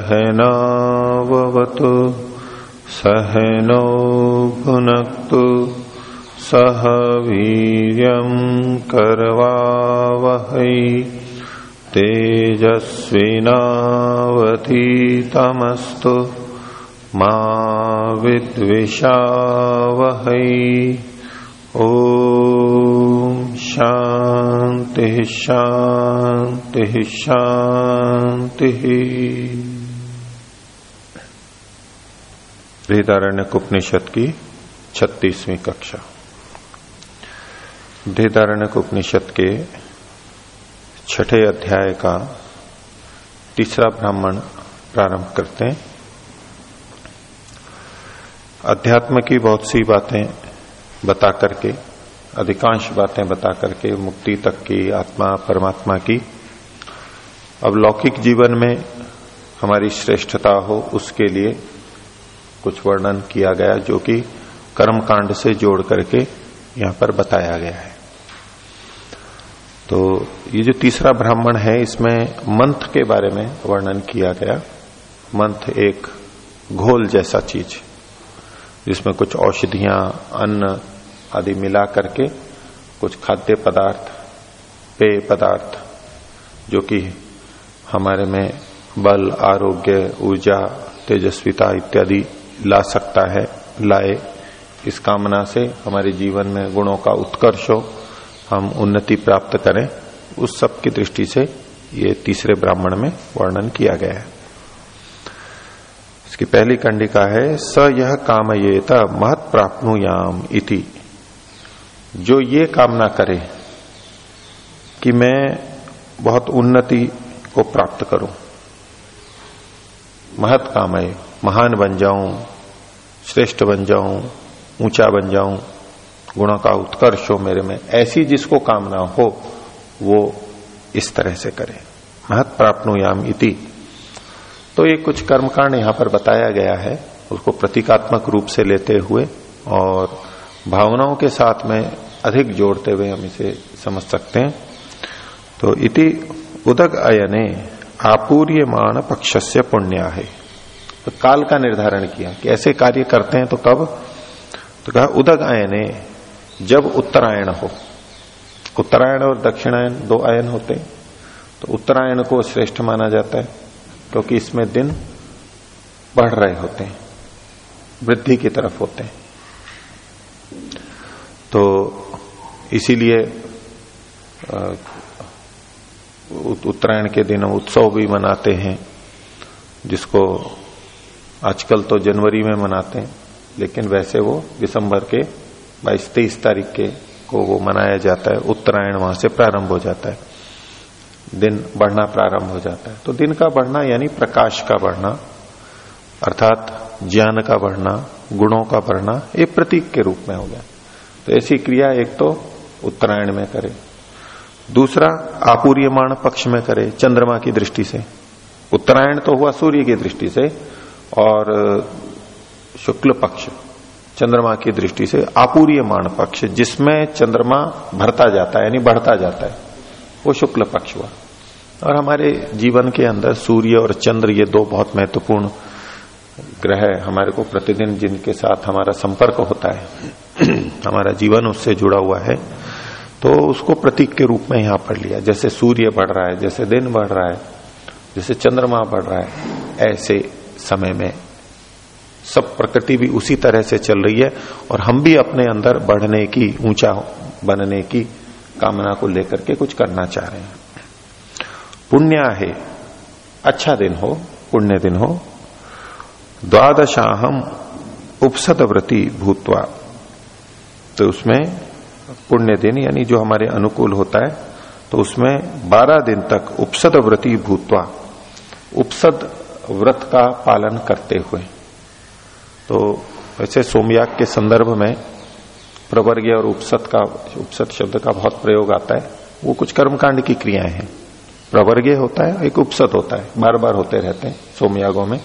सहनावतु सहनौ भुनक्तु सह वीर्यम् करवावहै तेजस्विनावतीतमस्तु मा विद्विषावहै। ॐ शान्तिः शान्तिः शान्तिः। बृहदारण्यक उपनिषद की छत्तीसवीं कक्षा। बृहदारण्यक उपनिषद के छठे अध्याय का तीसरा ब्राह्मण प्रारंभ करते हैं। अध्यात्म की बहुत सी बातें बता करके, अधिकांश बातें बता करके, मुक्ति तक की, आत्मा, परमात्मा की, अब लौकिक जीवन में हमारी श्रेष्ठता हो उसके लिए कुछ वर्णन किया गया जो कि कर्म कांड से जोड़ करके यहाँ पर बताया गया है। तो ये जो तीसरा ब्राह्मण है, इसमें मंथ के बारे में वर्णन किया गया। मंथ एक घोल जैसा चीज़, जिसमें कुछ औषधियाँ, अन्न आदि मिला करके कुछ खाद्य पदार्थ, पेय पदार्थ, जो कि हमारे में बल, आरोग्य, ऊर्जा, तेजस्विता इत्यादि ला सकता है, लाए। इस कामना से हमारे जीवन में गुणों का उत्कर्ष हो, हम उन्नति प्राप्त करें। उस सब की दृष्टि से ये तीसरे ब्राह्मण में वर्णन किया गया है। इसकी पहली कंडिका है, स यह काम ये महत प्राप्नुयाम इति। जो ये कामना करे कि मैं बहुत उन्नति को प्राप्त करूँ, महत काम है महान बन जाऊँ श्रेष्ठ बन जाऊँ, ऊँचा बन जाऊँ, गुणों का उत्कर्ष हो मेरे में, ऐसी जिसको कामना हो, वो इस तरह से करे। महत प्राप्नुयाम इति। तो ये कुछ कर्मकांड यहाँ पर बताया गया है, उसको प्रतीकात्मक रूप से लेते हुए, और भावनाओं के साथ में अधिक जोड़ते हुए हम इसे समझ सकते हैं। तो इति उदक अयने, आपूर्यमाण पक्ष से पुण्य है। तो काल का निर्धारण किया कि ऐसे कार्य करते हैं तो कब? तो कहा, उदक आयने, जब उत्तरायण हो। उत्तरायण और दक्षिणायन दो आयन होते तो उत्तरायण को श्रेष्ठ माना जाता है, क्योंकि इसमें दिन बढ़ रहे होते हैं, वृद्धि की तरफ़ होते हैं। तो इसीलिए उत्तरायण के दिन उत्सव भी मनाते हैं, जिसको आजकल तो जनवरी में मनाते हैं, लेकिन वैसे वो दिसंबर के बाईस, तेईस तारीख के को वो मनाया जाता है, उत्तरायण वहाँ से प्रारंभ हो जाता है। दिन बढ़ना प्रारंभ हो जाता है। तो दिन का बढ़ना यानी प्रकाश का बढ़ना, अर्थात ज्ञान का बढ़ना, गुणों का बढ़ना, ये प्रतीक के रूप में हो गया। तो ऐसी क्रिया एक तो उत्तरायण में करे, दूसरा आपूर्यमाण पक्ष में करे चंद्रमा की दृष्टि से। उत्तरायण तो हुआ सूर्य की दृष्टि से और शुक्ल पक्ष, चंद्रमा की दृष्टि से आपूर्यमाण पक्ष, जिसमें चंद्रमा भरता जाता है, यानी बढ़ता जाता है, वो शुक्ल पक्ष हुआ। और हमारे जीवन के अंदर सूर्य और चंद्र, ये दो बहुत महत्वपूर्ण ग्रह हमारे को प्रतिदिन जिनके साथ हमारा संपर्क होता है, हमारा जीवन उससे जुड़ा हुआ है तो उसको प्रतीक के रूप में यहाँ पढ़ लिया। जैसे सूर्य बढ़ रहा है, जैसे दिन बढ़ रहा है, जैसे चंद्रमा बढ़ रहा है, ऐसे समय में। सब प्रकृति भी उसी तरह से चल रही है और हम भी अपने अंदर बढ़ने की, ऊँचा बनने की कामना को लेकर के कुछ करना चाह रहे हैं। पुण्य है अच्छा दिन हो, पुण्य दिन हो। द्वादशाहम उपसद व्रति भूतवा। तो उसमें पुण्य दिन यानी जो हमारे अनुकूल होता है तो उसमें 12 दिन तक उपसद व्रति भूतवा। उपसद व्रत का पालन करते हुए। तो वैसे सोमयाग के संदर्भ में प्रवर्ग और उपसत का, उपसत शब्द का बहुत प्रयोग आता है। वो कुछ कर्मकांड की क्रियाएँ हैं। प्रवर्गीय होता है एक उपसत होता है। बार बार होते रहते हैं सोमयागों में।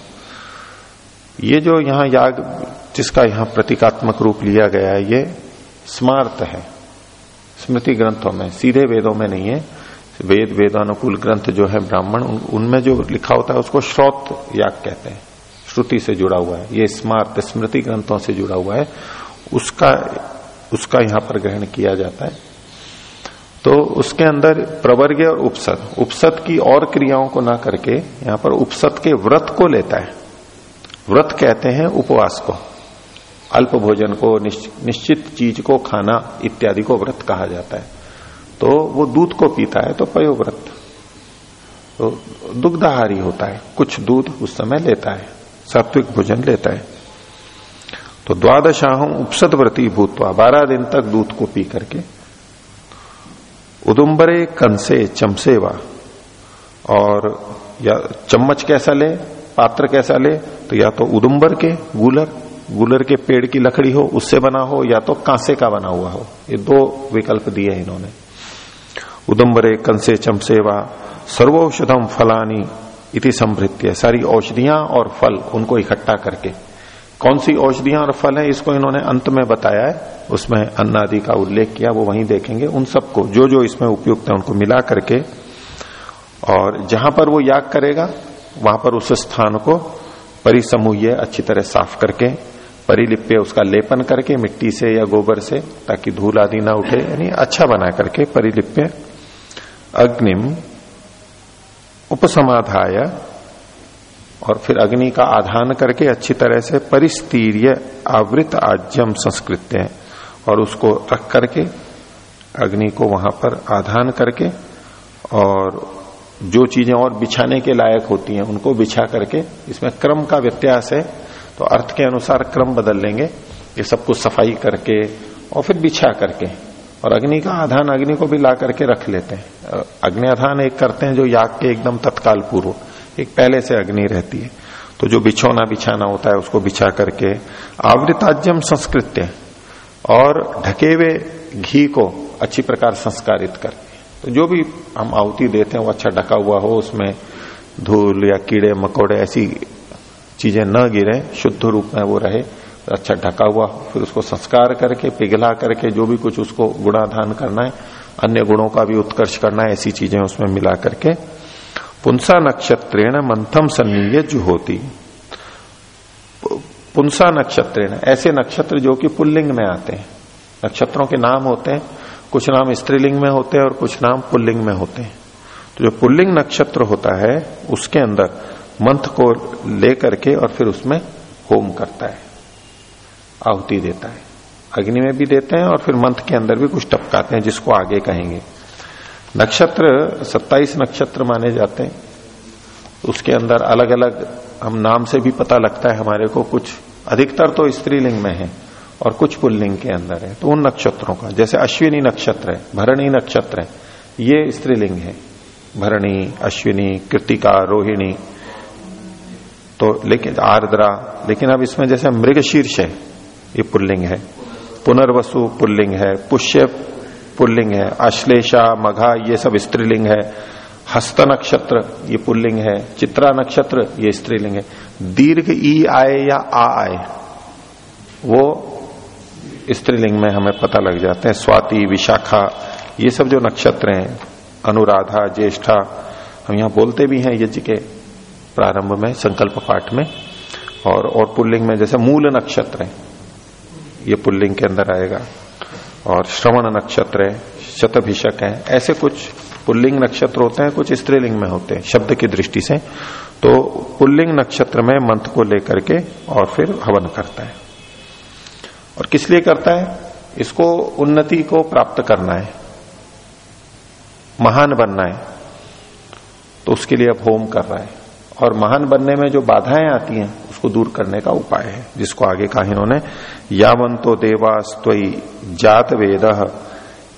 ये जो यहाँ याग, जिसका यहाँ प्रतीकात्मक रूप लिया गया है, ये स्मार्त है। स्मृति ग्रंथों में, सीधे वेदों में नहीं है। वेद वेदानुकूल ग्रंथ जो है ब्राह्मण उनमें जो लिखा होता है उसको श्रोत याग कहते हैं। श्रुति से जुड़ा हुआ है। ये स्मार्त स्मृति ग्रंथों से जुड़ा हुआ है। उसका उसका यहाँ पर ग्रहण किया जाता है। तो उसके अंदर प्रवर्ग और उपसद उपसद की और क्रियाओं को ना करके यहाँ पर उपसद के व्रत को लेता है। व्रत कहते हैं उपवास को। अल्प भोजन को निश्चित चीज़ को, खाना इत्यादि को व्रत कहा जाता है। तो वो दूध को पीता है तो पयोव्रत तो दुग्धाहारी होता है, कुछ दूध उस समय लेता है, सात्विक भोजन लेता है। तो द्वादशाह उपसद व्रती भूतवा, बारह दिन तक दूध को पी करके, उदुम्बरे कंसे चमसेवा, और या चम्मच कैसा ले, पात्र कैसा ले तो या तो उदुम्बर के गुलर गुलर के पेड़ की लकड़ी हो, उससे बना हो, या तो कांसे का बना हुआ हो। ये दो विकल्प दिए इन्होंने। उदम्बरे कंसे चमसेवा सर्वौषधम फलानी इति संभृत्य। सारी औषधियाँ और फल उनको इकट्ठा करके। कौन सी औषधियाँ और फल है, इसको इन्होंने अंत में बताया है। उसमें अन्न आदि का उल्लेख किया, वो वहीं देखेंगे। उन सबको जो जो इसमें उपयुक्त है, उनको मिला करके। और जहाँ पर वो याग करेगा, वहाँ पर उस स्थान को परिसमूह अच्छी तरह साफ़ करके, परिलिप्य उसका लेपन करके, मिट्टी से या गोबर से, ताकि धूल आदि ना उठे, यानी अच्छा बना करके परिलिप्य अग्निम उपसमाधाय और फिर अग्नि का आधान करके अच्छी तरह से परिस्तीर्य आवृत आज्यम संस्कृत और उसको रख करके अग्नि को वहाँ पर आधान करके और जो चीज़ें और बिछाने के लायक होती हैं, उनको बिछा करके इसमें क्रम का व्यत्यास है तो अर्थ के अनुसार क्रम बदल लेंगे। ये सब कुछ सफ़ाई करके और फिर बिछा करके। और अग्नि का आधान अग्नि को भी ला करके रख लेते हैं। अग्नि आधान एक करते हैं जो याग के एकदम तत्काल पूर्व, एक पहले से अग्नि रहती है। तो जो बिछोना बिछाना होता है उसको बिछा करके आवृताज्यम संस्कृत्य और ढके हुए घी को अच्छी प्रकार संस्कारित करके तो जो भी हम आहुति देते हैं, वो अच्छा ढका हुआ हो, उसमें धूल या कीड़े, मकोड़े ऐसी चीज़ें न गिरे, शुद्ध रूप में वो रहे। अच्छा ढका हुआ, फिर उसको संस्कार करके, पिघला करके, जो भी कुछ उसको गुणाधान करना है, अन्य गुणों का भी उत्कर्ष करना है, ऐसी चीज़ें उसमें मिला करके। पुंसा नक्षत्रेण मंथम सन्नीय जुहोती। पुंसा नक्षत्र ऐसे नक्षत्र जो कि पुल्लिंग में आते हैं। नक्षत्रों के नाम होते हैं, कुछ नाम स्त्रीलिंग में होते हैं और कुछ नाम पुल्लिंग में होते हैं। तो जो पुल्लिंग नक्षत्र होता है, उसके अंदर मंथ को लेकर के और फिर उसमें होम करता है। आहुति देता है। अग्नि में भी देते हैं और फिर मंथ के अंदर भी कुछ टपकाते हैं, जिसको आगे कहेंगे। नक्षत्र 27 नक्षत्र माने जाते हैं। उसके अंदर अलग अलग हम नाम से भी पता लगता है हमारे को कुछ। अधिकतर तो स्त्रीलिंग में है और कुछ पुल्लिंग के अंदर है। तो उन नक्षत्रों का, जैसे अश्विनी नक्षत्र है, भरणी नक्षत्र है, ये स्त्रीलिंग है। भरणी, अश्विनी, कृतिका, रोहिणी तो लेकिन आर्द्रा, लेकिन अब इसमें जैसे मृग शीर्ष है ये पुल्लिंग है। पुनर्वसु पुल्लिंग है, पुष्य पुल्लिंग है, अश्लेषा, मघा, ये सब स्त्रीलिंग है। हस्त नक्षत्र, ये पुल्लिंग है। चित्रा नक्षत्र, ये स्त्रीलिंग है। दीर्घ ई आए या आ आए, वो स्त्रीलिंग में हमें पता लग जाते हैं। स्वाति, विशाखा, ये सब जो नक्षत्र हैं, अनुराधा, ज्येष्ठा, हम यहाँ बोलते भी हैं यज्ञ के प्रारंभ में, संकल्प पाठ में। और और पुल्लिंग में जैसे मूल नक्षत्र है ये पुल्लिंग के अंदर आएगा। और श्रवण नक्षत्र है, शतभिषक है, ऐसे कुछ पुल्लिंग नक्षत्र होते हैं, कुछ स्त्रीलिंग में होते हैं, शब्द की दृष्टि से। तो पुल्लिंग नक्षत्र में मंत्र को लेकर के और फिर हवन करता है। और किस लिए करता है? इसको उन्नति को प्राप्त करना है। महान बनना है। तो उसके लिए अब होम कर रहा है। और महान बनने में जो बाधाएँ आती हैं उसको दूर करने का उपाय है, जिसको आगे कहा इन्होंने यावंतो देवास्तई जात वेद,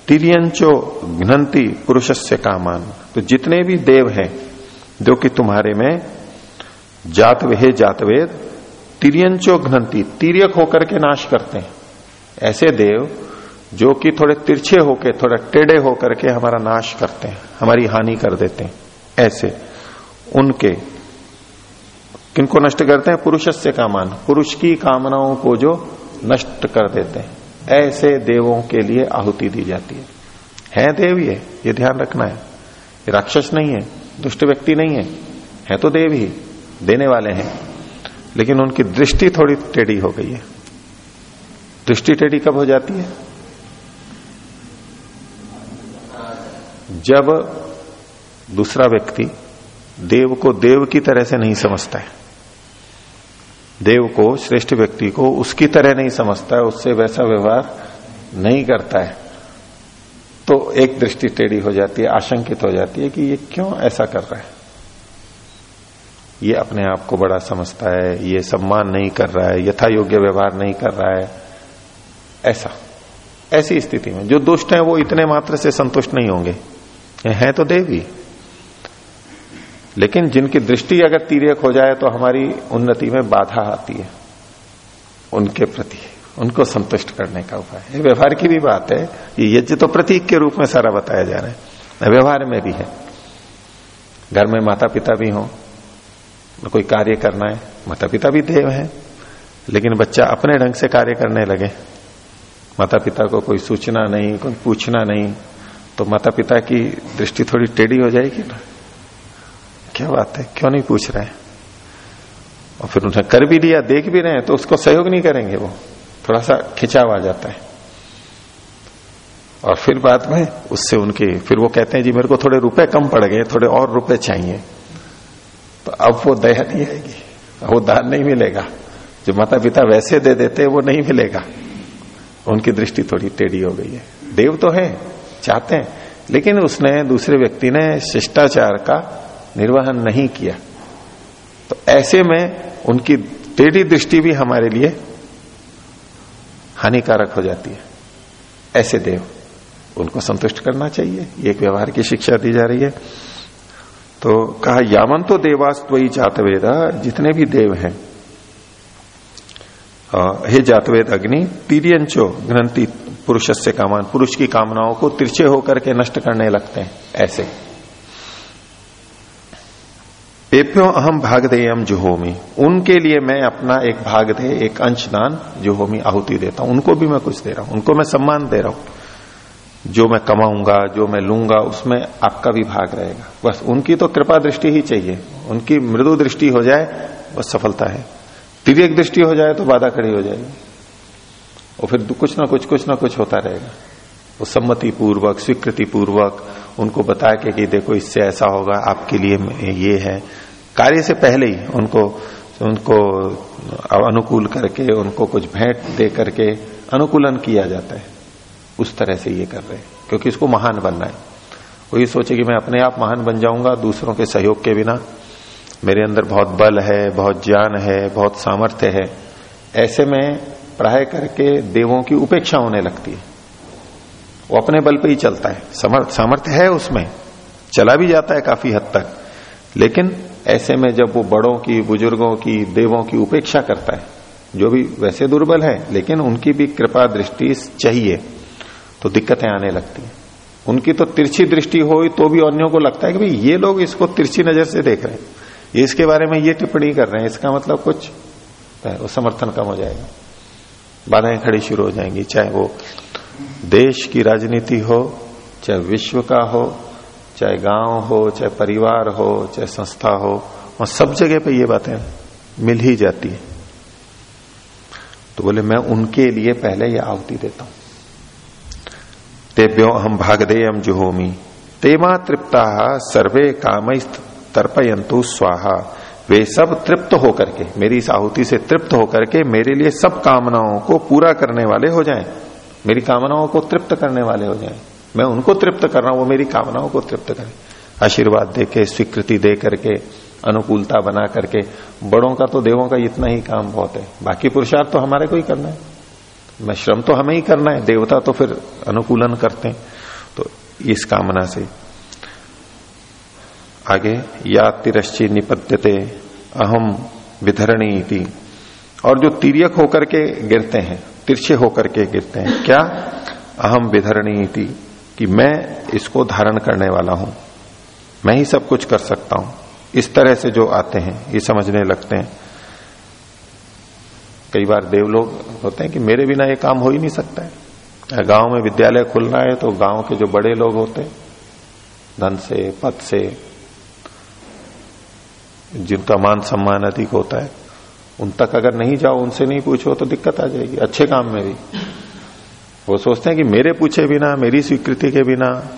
तिरियंचो घ्नंती पुरुष से कामान। तो जितने भी देव हैं, जो कि तुम्हारे में जात वे जात वेद, तिरियंचो घ्नंती तिरक होकर के नाश करते हैं। ऐसे देव, जो कि थोड़े तिरछे होके, थोड़ा टेढ़े होकर के हमारा नाश करते हैं, हमारी हानि कर देते हैं। ऐसे उनके किनको नष्ट करते हैं? पुरुष से कामान। पुरुष की कामनाओं को जो नष्ट कर देते हैं। ऐसे देवों के लिए आहुति दी जाती है। है देव ये? ये ध्यान रखना है। ये राक्षस नहीं है, दुष्ट व्यक्ति नहीं है। है तो देव ही, देने वाले हैं। लेकिन उनकी दृष्टि थोड़ी टेढ़ी हो गई है। दृष्टि टेढ़ी कब हो जाती है? जब दूसरा व्यक्ति देव को देव की तरह से नहीं समझता है। देव को, श्रेष्ठ व्यक्ति को उसकी तरह नहीं समझता है, उससे वैसा व्यवहार नहीं करता है। तो एक दृष्टि टेढ़ी हो जाती है, आशंकित हो जाती है कि ये क्यों ऐसा कर रहा है? ये अपने आप को बड़ा समझता है, ये सम्मान नहीं कर रहा है, यथा योग्य व्यवहार नहीं कर रहा है। ऐसा, ऐसी स्थिति में जो दुष्ट है, वो इतने मात्र से संतुष्ट नहीं होंगे। है तो देवी लेकिन जिनकी दृष्टि अगर तीर्यक हो जाए तो हमारी उन्नति में बाधा आती है। उनके प्रति, उनको संतुष्ट करने का उपाय व्यवहार की भी बात है। ये यज्ञ तो प्रतीक के रूप में सारा बताया जा रहा है। व्यवहार में भी है। घर में माता पिता भी हो, कोई कार्य करना है माता पिता भी देव है, लेकिन बच्चा अपने ढंग से कार्य करने लगे। माता पिता को कोई सूचना नहीं, कोई पूछना नहीं तो माता पिता की दृष्टि थोड़ी टेढ़ी हो जाएगी ना? क्या बात है? क्यों नहीं पूछ रहे और फिर उन्हें कर भी दिया देख भी रहे हैं तो उसको सहयोग नहीं करेंगे वो। थोड़ा सा खिंचाव आ जाता है। और फिर बाद में उससे उनके, फिर वो कहते हैं, जी, मेरे को थोड़े रुपए कम पड़ गए, थोड़े और रुपए चाहिए। तो अब वो दया नहीं आएगी। वो दान नहीं मिलेगा। जो माता पिता वैसे दे देते वो नहीं मिलेगा। उनकी दृष्टि थोड़ी टेढ़ी हो गई है। देव तो है, चाहते हैं, लेकिन उसने, दूसरे व्यक्ति ने शिष्टाचार का निर्वहन नहीं किया। तो ऐसे में उनकी टेढ़ी दृष्टि भी हमारे लिए हानिकारक हो जाती है। ऐसे देव, उनको संतुष्ट करना चाहिए। ये एक व्यवहार की शिक्षा दी जा रही है। तो कहा, यामन तो देवास्तवी जातवेद, जितने भी देव हैं हे जातवेद अग्नि, तीरियंचो ग्रंथि पुरुष से कामान, पुरुष की कामनाओं को तिरछे होकर के नष्ट करने लगते हैं। ऐसे पेप्यो अहम भाग देयम जुहोमी। उनके लिए मैं अपना एक भाग दे एक अंशदान जुहोमी आहुति देता हूँ। उनको भी मैं कुछ दे रहा हूँ। उनको मैं सम्मान दे रहा हूँ। जो मैं कमाऊँगा, जो मैं लूँगा, उसमें आपका भी भाग रहेगा। बस उनकी तो कृपा दृष्टि ही चाहिए। उनकी मृदु दृष्टि हो जाए बस सफलता है। तिरक दृष्टि हो जाए तो बाधा खड़ी हो जाएगी। और फिर कुछ ना कुछ कुछ ना कुछ होता रहेगा। वो सम्मति पूर्वक स्वीकृति पूर्वक उनको बता के कि देखो इससे ऐसा होगा, आपके लिए ये है। कार्य से पहले ही उनको उनको अनुकूल करके, उनको कुछ भेंट दे करके अनुकूलन किया जाता है। उस तरह से ये कर रहे हैं, क्योंकि इसको महान बनना है। ये सोचे कि मैं अपने आप महान बन जाऊँगा, दूसरों के सहयोग के बिना। मेरे अंदर बहुत बल है, बहुत ज्ञान है, बहुत सामर्थ्य है। ऐसे में पढ़ाई करके देवों की उपेक्षा होने लगती है। वो अपने बल पे ही चलता है। समर्थ सामर्थ्य है उसमें। चला भी जाता है काफ़ी हद तक। लेकिन ऐसे में जब वो बड़ों की, बुज़ुर्गों की, देवों की उपेक्षा करता है, जो भी वैसे दुर्बल है, लेकिन उनकी भी कृपा दृष्टि चाहिए तो दिक्कतें आने लगती हैं। उनकी तो तिरछी दृष्टि हो तो भी अन्यों को लगता है कि भाई, ये लोग इसको तिरछी नज़र से देख रहे हैं। इसके बारे में ये टिप्पणी कर रहे हैं, इसका मतलब कुछ? वो समर्थन कम हो जाएगा। बाधाएँ खड़ी शुरू हो जाएँगी, चाहे वो देश की राजनीति हो, चाहे विश्व का हो, चाहे गाँव हो, चाहे परिवार हो, चाहे संस्था हो, और सब जगह पे ये बातें मिल ही जाती है। तो बोले, मैं उनके लिए पहले ये आहुति देता हूँ। तेभ्यो हम भाग दे हम जुहोमी तेमा तृप्ता, सर्वे काम तर्पयंतु स्वाहा। वे सब तृप्त होकर के, मेरी इस आहुति से तृप्त होकर के मेरे लिए सब कामनाओं को पूरा करने वाले हो जाएँ। मेरी कामनाओं को तृप्त करने वाले हो जाए। मैं उनको तृप्त कर रहा हूँ, वो मेरी कामनाओं को तृप्त करें। आशीर्वाद दे के, स्वीकृति दे करके, अनुकूलता बना करके। बड़ों का तो देवों का इतना ही काम बहुत है। बाकी पुरुषार्थ तो हमारे को ही करना है। मैं श्रम तो हमें ही करना है, देवता तो फिर अनुकूलन करते हैं। तो इस कामना से। आगे या तिरश्ची निपत्यते अहम विधरणी और जो तिरक होकर के गिरते हैं तिरछे होकर के गिरते हैं, क्या अहम विधरणी थी कि मैं इसको धारण करने वाला हूँ? मैं ही सब कुछ कर सकता हूँ। इस तरह से जो आते हैं, ये समझने लगते हैं। कई बार देव लोग होते हैं कि मेरे बिना ये काम हो ही नहीं सकता है। गाँव में विद्यालय खुलना है तो गाँव के जो बड़े लोग होते हैं, धन से, पद से, जिनका मान सम्मान अधिक होता है उन तक अगर नहीं जाओ, उनसे नहीं पूछो तो दिक्कत आ जाएगी। अच्छे काम में भी। वो सोचते हैं कि मेरे पूछे बिना, मेरी स्वीकृति के बिना,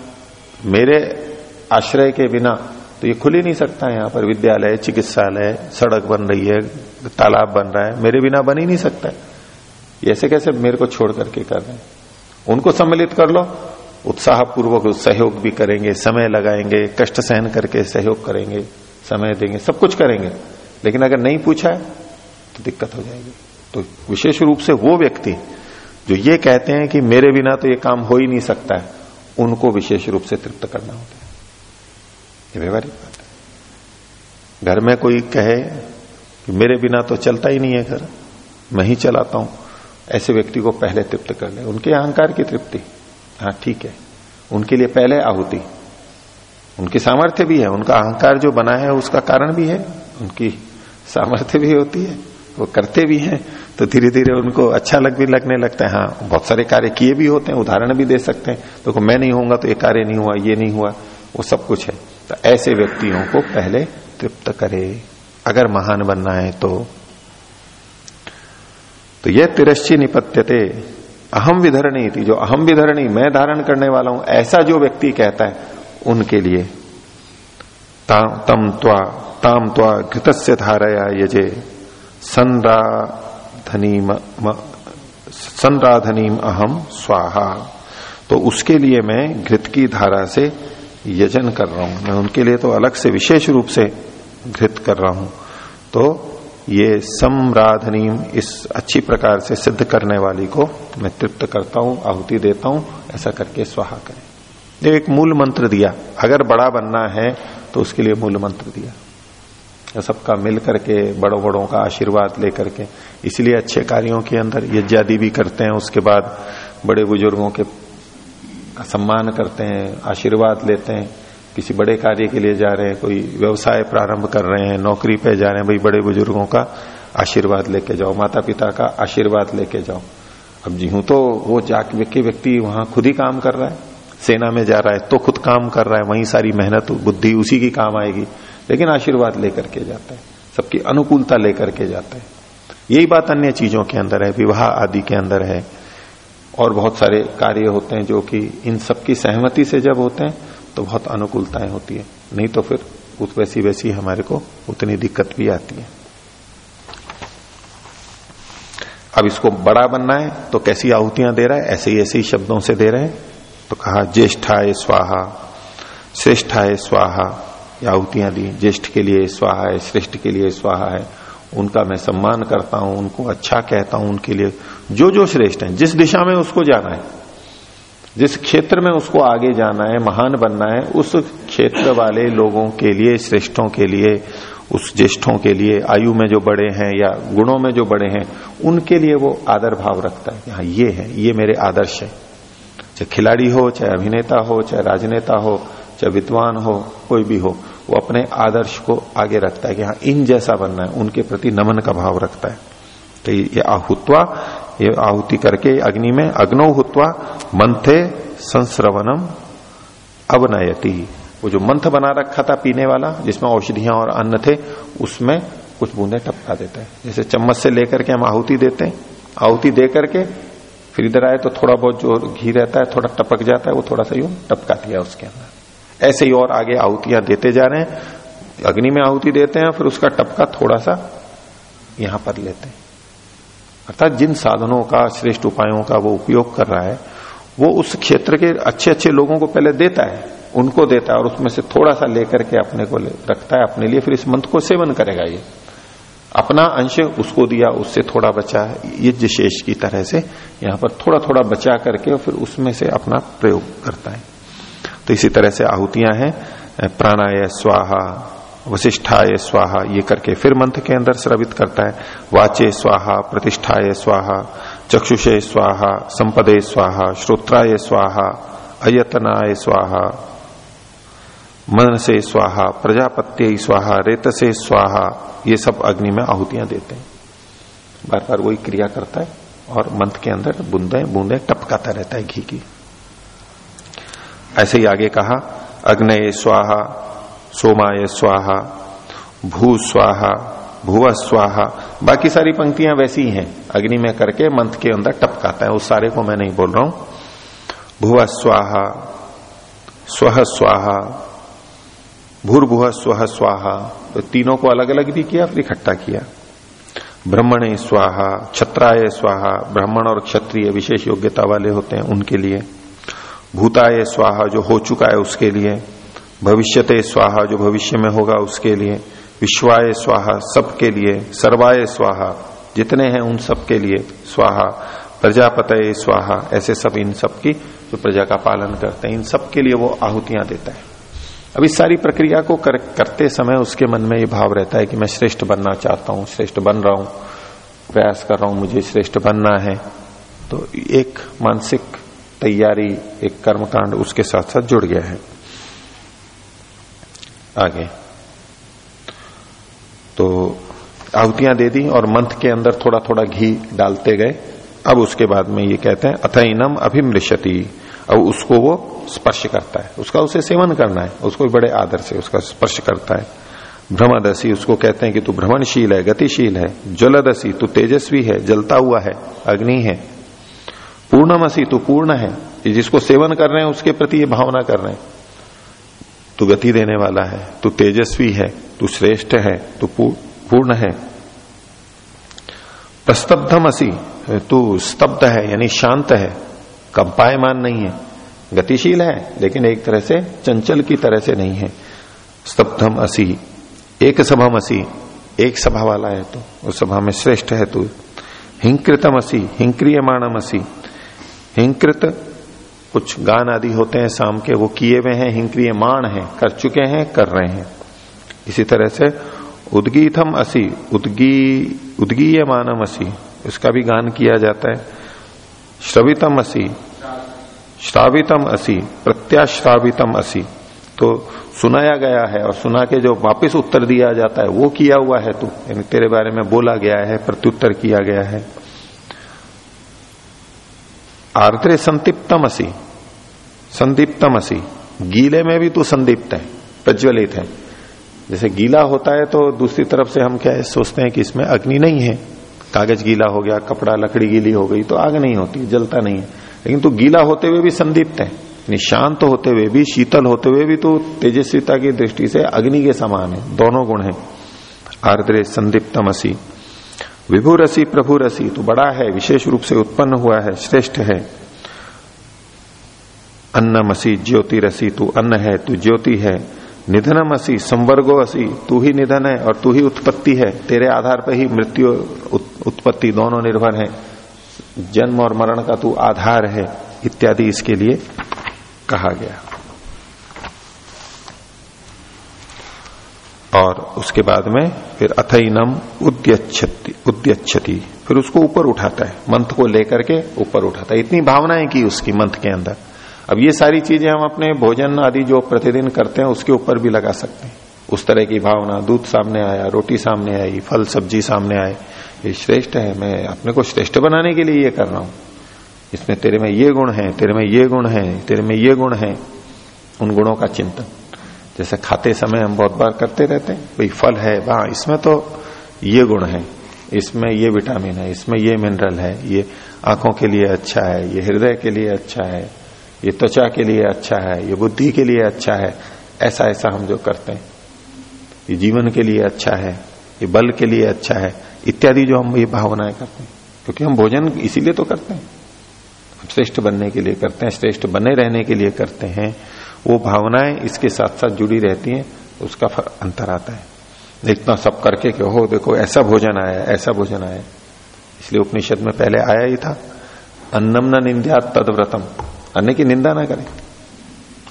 मेरे आश्रय के बिना तो ये खुल ही नहीं सकता यहाँ पर। विद्यालय, चिकित्सालय, सड़क बन रही है, तालाब बन रहा है, मेरे बिना बन ही नहीं सकता है। ऐसे कैसे मेरे को छोड़ करके कर रहे हैं? उनको सम्मिलित कर लो। उत्साहपूर्वक सहयोग भी करेंगे, समय लगाएँगे, कष्ट सहन करके सहयोग करेंगे, समय देंगे, सब कुछ करेंगे। लेकिन अगर नहीं पूछा है दिक्कत हो जाएगी। तो विशेष रूप से वो व्यक्ति जो ये कहते हैं कि मेरे बिना तो ये काम हो ही नहीं सकता है, उनको विशेष रूप से तृप्त करना होता है। ये व्यवहारिक बात है। घर में कोई कहे कि मेरे बिना तो चलता ही नहीं है घर, मैं ही चलाता हूँ, ऐसे व्यक्ति को पहले तृप्त कर ले। उनके अहंकार की तृप्ति हाँ ठीक है। उनके लिए पहले आहुति। उनकी सामर्थ्य भी है, उनका अहंकार जो बना है उसका कारण भी है, उनकी सामर्थ्य भी होती है। वो करते भी हैं तो धीरे धीरे उनको अच्छा लग भी लगने लगता है। हाँ बहुत सारे कार्य किए भी होते हैं उदाहरण भी दे सकते हैं। देखो तो मैं नहीं होऊँगा तो ये कार्य नहीं हुआ ये नहीं हुआ वो सब कुछ है। तो ऐसे व्यक्तियों को पहले तृप्त करे। अगर महान बनना है तो। तो यह तिरश्ची निपत्यते। अहम विधरणी थी जो अहम विधरणी मैं धारण करने वाला हूँ ऐसा जो व्यक्ति कहता है उनके लिए। ता, तम त्वा ताम त्वा घृत से धारया यजे। संराधनीम अहम स्वाहा। तो उसके लिए मैं घृत की धारा से यजन कर रहा हूँ। मैं उनके लिए तो अलग से विशेष रूप से घृत कर रहा हूँ। तो ये सम्राधनीम इस अच्छी प्रकार से सिद्ध करने वाली को मैं तृप्त करता हूँ, आहुति देता हूँ, ऐसा करके स्वाहा करें। एक मूल मंत्र दिया। अगर बड़ा बनना है तो उसके लिए मूल मंत्र दिया। सबका मिल करके बड़ों बड़ों का आशीर्वाद लेकर के, इसलिए अच्छे कार्यों के अंदर यज्ञादि भी करते हैं, उसके बाद बड़े बुज़ुर्गों के सम्मान करते हैं, आशीर्वाद लेते हैं, किसी बड़े कार्य के लिए जा रहे हैं, कोई व्यवसाय प्रारंभ कर रहे हैं, नौकरी पे जा रहे हैं, भाई बड़े बुज़ुर्गों का आशीर्वाद लेके जाओ माता पिता का आशीर्वाद लेके जाओ। अब जी हूँ तो वो जाके व्यक्ति वहाँ खुद ही काम कर रहा है, सेना में जा रहा है तो खुद काम कर रहा है, वहीं सारी मेहनत, बुद्धि उसी की काम आएगी। लेकिन आशीर्वाद लेकर के जाता है, सबकी अनुकूलता लेकर के जाता है। यही बात अन्य चीज़ों के अंदर है, विवाह आदि के अंदर है। और बहुत सारे कार्य होते हैं जो कि इन सबकी सहमति से जब होते हैं तो बहुत अनुकूलताएँ होती है। नहीं तो फिर उस वैसी वैसी हमारे को उतनी दिक्कत भी आती है। अब इसको बड़ा बनना है तो कैसी आहुतियाँ दे रहा है? ऐसे ही ऐसे ही शब्दों से दे रहे हैं। तो कहा, ज्येष्ठाय स्वाहा, श्रेष्ठाय स्वाहा। आहुतियाँ दी, ज्येष्ठ के लिए स्वाहा है, श्रेष्ठ के लिए स्वाहा है, उनका मैं सम्मान करता हूँ, उनको अच्छा कहता हूँ, उनके लिए जो जो श्रेष्ठ है, जिस दिशा में उसको जाना है, जिस क्षेत्र में उसको आगे जाना है, महान बनना है, उस क्षेत्र वाले लोगों के लिए, श्रेष्ठों के लिए, उस ज्येष्ठों के लिए, आयु में जो बड़े हैं या गुणों में जो बड़े हैं, उनके लिए वो आदर भाव रखता है। हाँ ये है, ये मेरे आदर्श है। चाहे खिलाड़ी हो, चाहे अभिनेता हो, चाहे राजनेता हो, चाहे विद्वान हो, कोई भी हो वो अपने आदर्श को आगे रखता है कि हाँ इन जैसा बनना है, उनके प्रति नमन का भाव रखता है। तो ये आहुत्वा, ये आहुति करके अग्नि में अग्नो हुत्वा, मंथे संस्रवनम अवनयती। वो जो मंथ बना रखा था पीने वाला, जिसमें औषधियाँ और अन्न थे, उसमें कुछ बूंदे टपका देता है। जैसे चम्मच से लेकर के हम आहुति देते हैं। आहुति दे करके फिर इधर आए तो थोड़ा बहुत जो घी रहता है, थोड़ा टपक जाता है, वो थोड़ा सा यूँ टपका दिया उसके अंदर। ऐसे ही और आगे आहुतियाँ देते जा रहे हैं। अग्नि में आहुति देते हैं, फिर उसका टपका थोड़ा सा यहाँ पर लेते हैं। अर्थात जिन साधनों का, श्रेष्ठ उपायों का वो उपयोग कर रहा है, वो उस क्षेत्र के अच्छे अच्छे लोगों को पहले देता है, उनको देता है और उसमें से थोड़ा सा लेकर के अपने को रखता है अपने लिए, फिर इस मंत्र को सेवन करेगा ये। अपना अंश उसको दिया, उससे थोड़ा बचा यज्ञ शेष की तरह से यहाँ पर थोड़ा थोड़ा बचा करके फिर उसमें से अपना प्रयोग करता है। तो इसी तरह से आहुतियाँ हैं। प्राणाय स्वाहा वशिष्ठाय स्वाहा, ये करके फिर मंत्र के अंदर स्रवित करता है। वाचे स्वाहा, प्रतिष्ठाय स्वाहा, चक्षुषे स्वाहा, संपदे स्वाहा, श्रोत्राय स्वाहा, अयतनाय स्वाहा मन से स्वाहा, प्रजापत्य स्वाहा रेत से स्वाहा, ये सब अग्नि में आहुतियाँ देते हैं। बार बार वही क्रिया करता है और मंथ के अंदर बूंदे बूंदे टपकाता रहता है घी की। ऐसे ही आगे कहा, अग्नय स्वाहा, सोमाय स्वाहा भू स्वाहा भुव स्वाहा बाकी सारी पंक्तियाँ वैसी ही हैं। अग्नि में करके मंथ के अंदर टपकाता है, उस सारे को मैं नहीं बोल रहा हूँ। भुव स्वाहा स्व स्वाहा भूर्भुव स्व स्वाहा तो तीनों को अलग अलग भी किया, फिर इकट्ठा किया। ब्राह्मण स्वाहा क्षत्राय स्वाहा, ब्राह्मण और क्षत्रिय विशेष योग्यता वाले होते हैं उनके लिए। भूताय स्वाहा जो हो चुका है उसके लिए। भविष्यते स्वाहा जो भविष्य में होगा उसके लिए। विश्वाय स्वाहा सबके लिए। सर्वाय स्वाहा जितने हैं उन सबके लिए। स्वाहा प्रजापत स्वाहा ऐसे सब इन सब की जो प्रजा का पालन करते हैं। इन सब के लिए वो आहुतियाँ देता है। अब इस सारी प्रक्रिया को कर, करते समय उसके मन में ये भाव रहता है कि मैं श्रेष्ठ बनना चाहता हूँ श्रेष्ठ बन रहा हूँ प्रयास कर रहा हूँ मुझे श्रेष्ठ बनना है। तो एक मानसिक तैयारी, एक कर्मकांड उसके साथ साथ जुड़ गया है। आगे। तो आहुतियाँ दे दी और मंथ के अंदर थोड़ा थोड़ा घी डालते गए। अब उसके बाद में ये कहते हैं अथइनम अभिमृशति। अब उसको वो स्पर्श करता है। उसका उसे सेवन करना है। उसको बड़े आदर से उसका स्पर्श करता है। भ्रमदसी उसको कहते हैं कि तू भ्रमणशील है, गतिशील है जलदसी तू तेजस्वी है, जलता हुआ है, अग्नि है। पूर्णमसी तू पूर्ण है। जिसको सेवन कर रहे हैं, उसके प्रति ये भावना कर रहे हैं। तू गति देने वाला है, तू तेजस्वी है, तू श्रेष्ठ है, तू पूर्ण है। प्रस्तब्धमसी तू स्तब्ध है, यानी शांत है। कंपायमान नहीं है। गतिशील है, लेकिन एक तरह से चंचल की तरह से नहीं है। स्तब्धम असी एक सभा असी एक सभा वाला है तो। उस सभा में श्रेष्ठ है तू। हिंकृतम असी हिंक्रियमाणम असी हिंकृत। कुछ गान आदि होते हैं शाम के, वो किए हुए हैं, हिंक्रिय मान है, कर चुके हैं, कर रहे हैं। इसी तरह से उदगीतम असी, उदगी उदगीय मानम असी उसका भी गान किया जाता है। श्रवितम असी, श्रावितम असी, प्रत्याश्रावितम असी। तो सुनाया गया है और सुना के जो वापस उत्तर दिया जाता है, वो किया हुआ है तू। यानी तेरे बारे में बोला गया है, प्रत्युत्तर किया गया है। आर्द्रे संदीप्तम असी गीले में भी तू संदीप्त है, प्रज्वलित है। जैसे गीला होता है तो दूसरी तरफ़ से हम क्या है? सोचते हैं कि इसमें अग्नि नहीं है। कागज़ गीला हो गया, कपड़ा, लकड़ी गीली हो गई तो आग नहीं होती, जलता नहीं है। लेकिन तू गीला होते हुए भी संदीप्त है शांत तो होते हुए भी, शीतल होते हुए भी तो तेजस्विता की दृष्टि से अग्नि के समान है, दोनों गुण है। आर्द्रे संदीप्तमसी। विभु रसी प्रभु रसी तो बड़ा है, विशेष रूप से उत्पन्न हुआ है, श्रेष्ठ है। अन्नमसी ज्योति रसी तू अन्न है, तू ज्योति है। निधनम असी संवर्गो असी तू ही निधन है और तू ही उत्पत्ति है। तेरे आधार पर ही मृत्यु उत्पत्ति दोनों निर्भर है। जन्म और मरण का तू आधार है, इत्यादि इसके लिए कहा गया। और उसके बाद में फिर अथइनम उद्यच्छति उद्यच्छति। फिर उसको ऊपर उठाता है, मंथ को लेकर के ऊपर उठाता है। इतनी भावनाएँ की उसकी मंथ के अंदर। अब ये सारी चीज़ें हम अपने भोजन आदि जो प्रतिदिन करते हैं, उसके ऊपर भी लगा सकते हैं। उस तरह की भावना, दूध सामने आया, रोटी सामने आई, फल सब्ज़ी सामने आए, ये श्रेष्ठ है। मैं अपने को श्रेष्ठ बनाने के लिए ये कर रहा हूँ। इसमें तेरे में ये गुण है, तेरे में ये गुण है, तेरे में ये गुण है, उन गुणों का चिंतन। जैसे खाते समय हम बहुत बार करते रहते हैं, भाई फल है वहाँ इसमें तो ये गुण है, इसमें ये विटामिन है, इसमें ये मिनरल है, ये आँखों के लिए अच्छा है, ये हृदय के लिए अच्छा है, ये त्वचा के लिए अच्छा है, ये बुद्धि के लिए अच्छा है, ऐसा ऐसा हम जो करते हैं। ये जीवन के लिए अच्छा है, ये बल के लिए अच्छा है, इत्यादि जो हम ये भावनाएँ करते हैं, क्योंकि हम भोजन इसीलिए तो करते हैं। हम श्रेष्ठ बनने के लिए करते हैं, श्रेष्ठ बने रहने के लिए करते हैं वो भावनाएँ इसके साथ साथ जुड़ी रहती हैं, उसका अंतर आता है। इतना सब करके कि हो देखो, ऐसा भोजन आया, ऐसा भोजन आया। इसलिए उपनिषद में पहले आया ही था, अन्नम न निंदा तदव्रतम। अन्न की निंदा ना करें।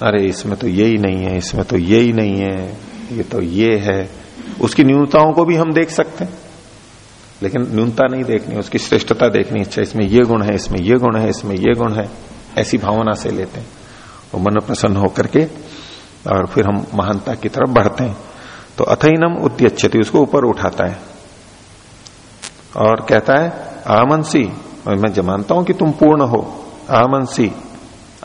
अरे, इसमें तो ये ही नहीं है, इसमें तो ये ही नहीं है, ये तो ये है। उसकी न्यूनताओं को भी हम देख सकते हैं। लेकिन न्यूनता नहीं देखनी, उसकी श्रेष्ठता देखनी अच्छा इसमें ये गुण है, इसमें ये गुण है, इसमें ये गुण है, ऐसी भावना से लेते हैं। वो मन प्रसन्न होकर के और फिर हम महानता की तरफ़ बढ़ते हैं। तो अथइनम उद्यच्छति उसको ऊपर उठाता है और कहता है आमनसी और मैं जमानता हूँ कि तुम पूर्ण हो। आमनसी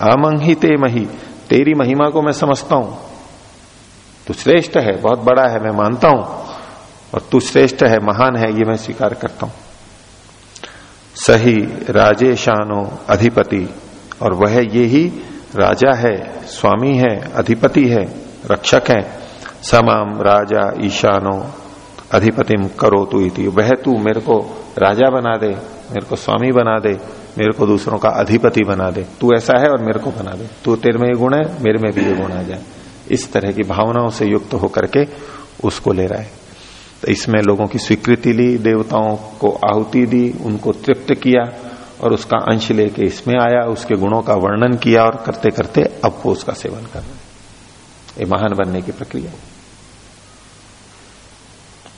आमंग ही ते मही, तेरी महिमा को मैं समझता हूँ। तू श्रेष्ठ है, बहुत बड़ा है, मैं मानता हूँ। और तू श्रेष्ठ है, महान है, ये मैं स्वीकार करता हूँ। सही राजेशानो अधिपति, और वह ये ही राजा है, स्वामी है, अधिपति है, रक्षक है। समाम राजा ईशानो अधिपतिम करो तू इति। वह तू मेरे को राजा बना दे, मेरे को स्वामी बना दे, मेरे को दूसरों का अधिपति बना दे। तू ऐसा है और मेरे को बना दे। तू तेरे में ये गुण है, मेरे में भी ये गुण आ जाए। इस तरह की भावनाओं से युक्त होकर के उसको ले रहा है। तो इसमें लोगों की स्वीकृति ली, देवताओं को आहुति दी, उनको तृप्त किया और उसका अंश लेके इसमें आया, उसके गुणों का वर्णन किया और करते करते अब वो उसका सेवन कर रहे ये महान बनने की प्रक्रिया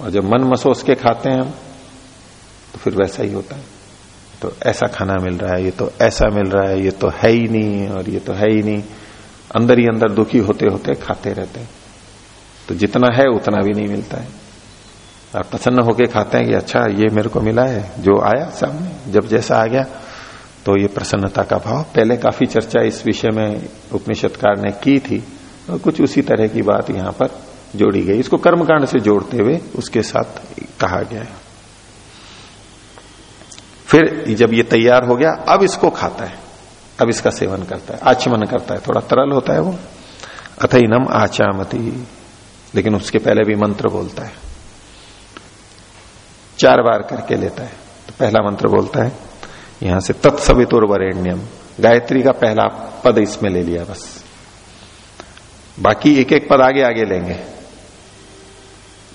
और जब मन मसोस के खाते हैं हम तो फिर वैसा ही होता है। तो ऐसा खाना मिल रहा है, ये तो ऐसा मिल रहा है, ये तो है ही नहीं और ये तो है ही नहीं। अंदर ही अंदर दुखी होते होते खाते रहते हैं। तो जितना है, उतना भी नहीं मिलता है। और प्रसन्न होके खाते हैं कि अच्छा ये मेरे को मिला है, जो आया सामने, जब जैसा आ गया तो ये प्रसन्नता का भाव। पहले काफ़ी चर्चा इस विषय में उपनिषदकार ने की थी, और कुछ उसी तरह की बात यहाँ पर जोड़ी गई। इसको कर्मकांड से जोड़ते हुए उसके साथ कहा गया है। फिर जब ये तैयार हो गया, अब इसको खाता है, अब इसका सेवन करता है, आचमन करता है, थोड़ा तरल होता है वो। अथईनम आचामती। लेकिन उसके पहले भी मंत्र बोलता है। चार बार करके लेता है। तो पहला मंत्र बोलता है, यहाँ से तत्सवितुर वरेण्यम गायत्री का पहला पद इसमें ले लिया बस। बाकी एक एक पद आगे आगे लेंगे।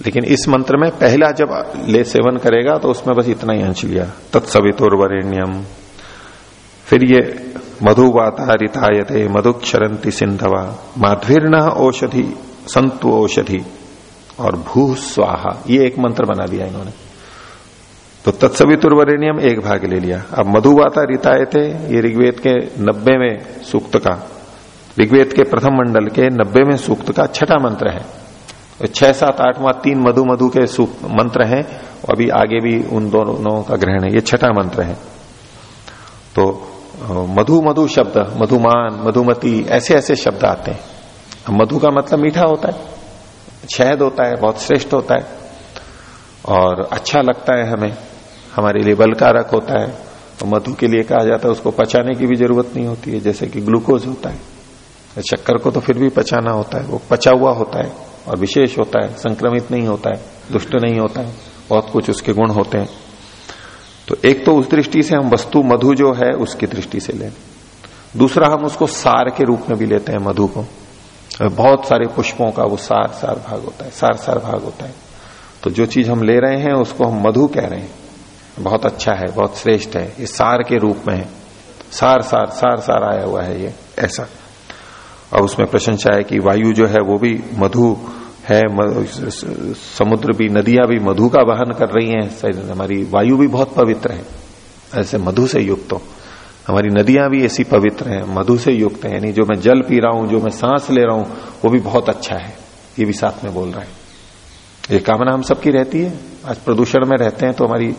लेकिन इस मंत्र में पहला जब ले सेवन करेगा तो उसमें बस इतना ही अंश लिया। तत्सवितुर वरेण्यम फिर ये मधुवाता मधुवातारितायते मधुक्षरंती सिंधवा माध्वीर्ण औषधि संतु औषधि और भू स्वाहा। ये एक मंत्र बना दिया इन्होंने। तो तत्सवितुर्वरेण्यम एक भाग ले लिया। अब मधुवाता रिताए थे ये ऋग्वेद के नब्बे में सूक्त का। ऋग्वेद के प्रथम मंडल के नब्बे में सूक्त का छठा मंत्र है। तो छह, सात आठवां तीन मधु मधु के मंत्र हैं अभी आगे भी उन दोनों का ग्रहण है। ये छठा मंत्र है। तो मधु मधु शब्द, मधुमान, मधुमती ऐसे ऐसे शब्द आते हैं। मधु का मतलब मीठा होता है, शहद होता है, बहुत श्रेष्ठ होता है, और अच्छा लगता है हमें। हमारे लिए बलकारक होता है। तो मधु के लिए कहा जाता है, उसको पचाने की भी ज़रूरत नहीं होती है, जैसे कि ग्लूकोज होता है। शक्कर को तो फिर भी पचाना होता है, वो पचा हुआ होता है और विशेष होता है, संक्रमित नहीं होता है, दुष्ट नहीं होता है, बहुत कुछ उसके गुण होते हैं। तो एक तो उस दृष्टि से हम वस्तु मधु जो है, उसकी दृष्टि से लें। दूसरा हम उसको सार के रूप में भी लेते हैं, मधु को। बहुत सारे पुष्पों का वो सार सार भाग होता है, सार सार भाग होता है। तो जो चीज़ हम ले रहे हैं, उसको हम मधु कह रहे हैं। बहुत अच्छा है, बहुत श्रेष्ठ है। ये सार के रूप में है। सार सार सार सार आया हुआ है ये। ऐसा। और उसमें प्रशंसा है कि वायु जो है, वो भी मधु है समुद्र भी, नदियाँ भी मधु का वहन कर रही हैं। हमारी वायु भी बहुत पवित्र है। ऐसे मधु से युक्त हो। हमारी नदियाँ भी ऐसी पवित्र हैं, मधु से युक्त है। यानी जो मैं जल पी रहा हूँ, जो मैं सांस ले रहा हूँ, वो भी बहुत अच्छा है। ये भी साथ में बोल रहा है। ये कामना हम सबकी रहती है। आज प्रदूषण में रहते हैं तो हमारी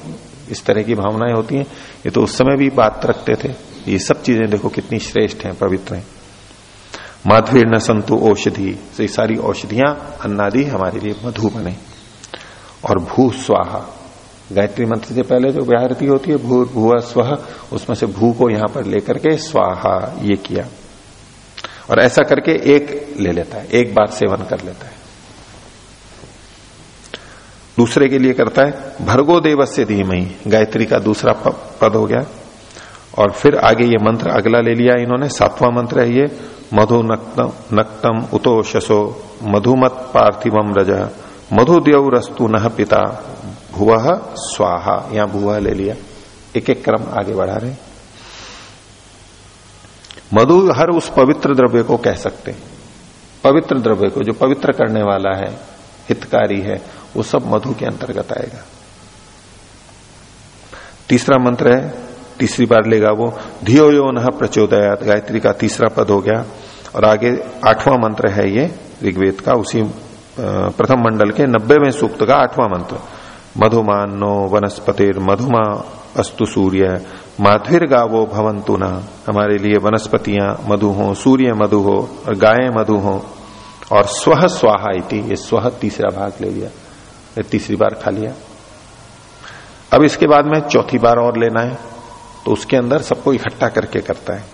इस तरह की भावनाएँ होती हैं। ये तो उस समय भी बात रखते थे। ये सब चीज़ें देखो कितनी श्रेष्ठ हैं, पवित्र हैं। माधवीर न संतु औषधि। तो ये सारी औषधियाँ अन्नादि हमारे लिए मधु बने। और भू स्वाहा। गायत्री मंत्र से पहले जो व्याहृति होती है, भू भू स्व, उसमें से भू को यहाँ पर लेकर के स्वाहा ये किया। और ऐसा करके एक ले लेता है, एक बार सेवन कर लेता है। दूसरे के लिए करता है, भर्गो देवस्य धीमई गायत्री का दूसरा पद हो गया। और फिर आगे ये मंत्र अगला ले लिया इन्होंने, सातवां मंत्र है ये, मधु नक्तम नक्तम उतो शसो मधुमत पार्थिवम रज, मधु देव रस्तु न पिता, भुव स्वाहा। यहाँ भुआ ले लिया। एक एक क्रम आगे बढ़ा रहे मधु हर उस पवित्र द्रव्य को कह सकते पवित्र द्रव्य को, जो पवित्र करने वाला है, हितकारी है वो सब मधु के अंतर्गत आएगा। तीसरा मंत्र है, तीसरी बार लेगा वो, धियो यो न प्रचोदयात। गायत्री का तीसरा पद हो गया, और आगे आठवां मंत्र है ये, ऋग्वेद का, उसी प्रथम मंडल के नब्बेवें सूक्त का आठवां मंत्र। मधुमान नो वनस्पतिर मधुमा अस्तु सूर्य माध्विर गावो भवंतु हमारे लिए वनस्पतियाँ मधु हो, सूर्य मधु हो, और गायें मधु हो, और स्व स्वाहा इति, ये स्व तीसरा भाग ले लिया। तीसरी बार खा लिया। अब इसके बाद में चौथी बार और लेना है तो उसके अंदर सबको इकट्ठा करके करता है।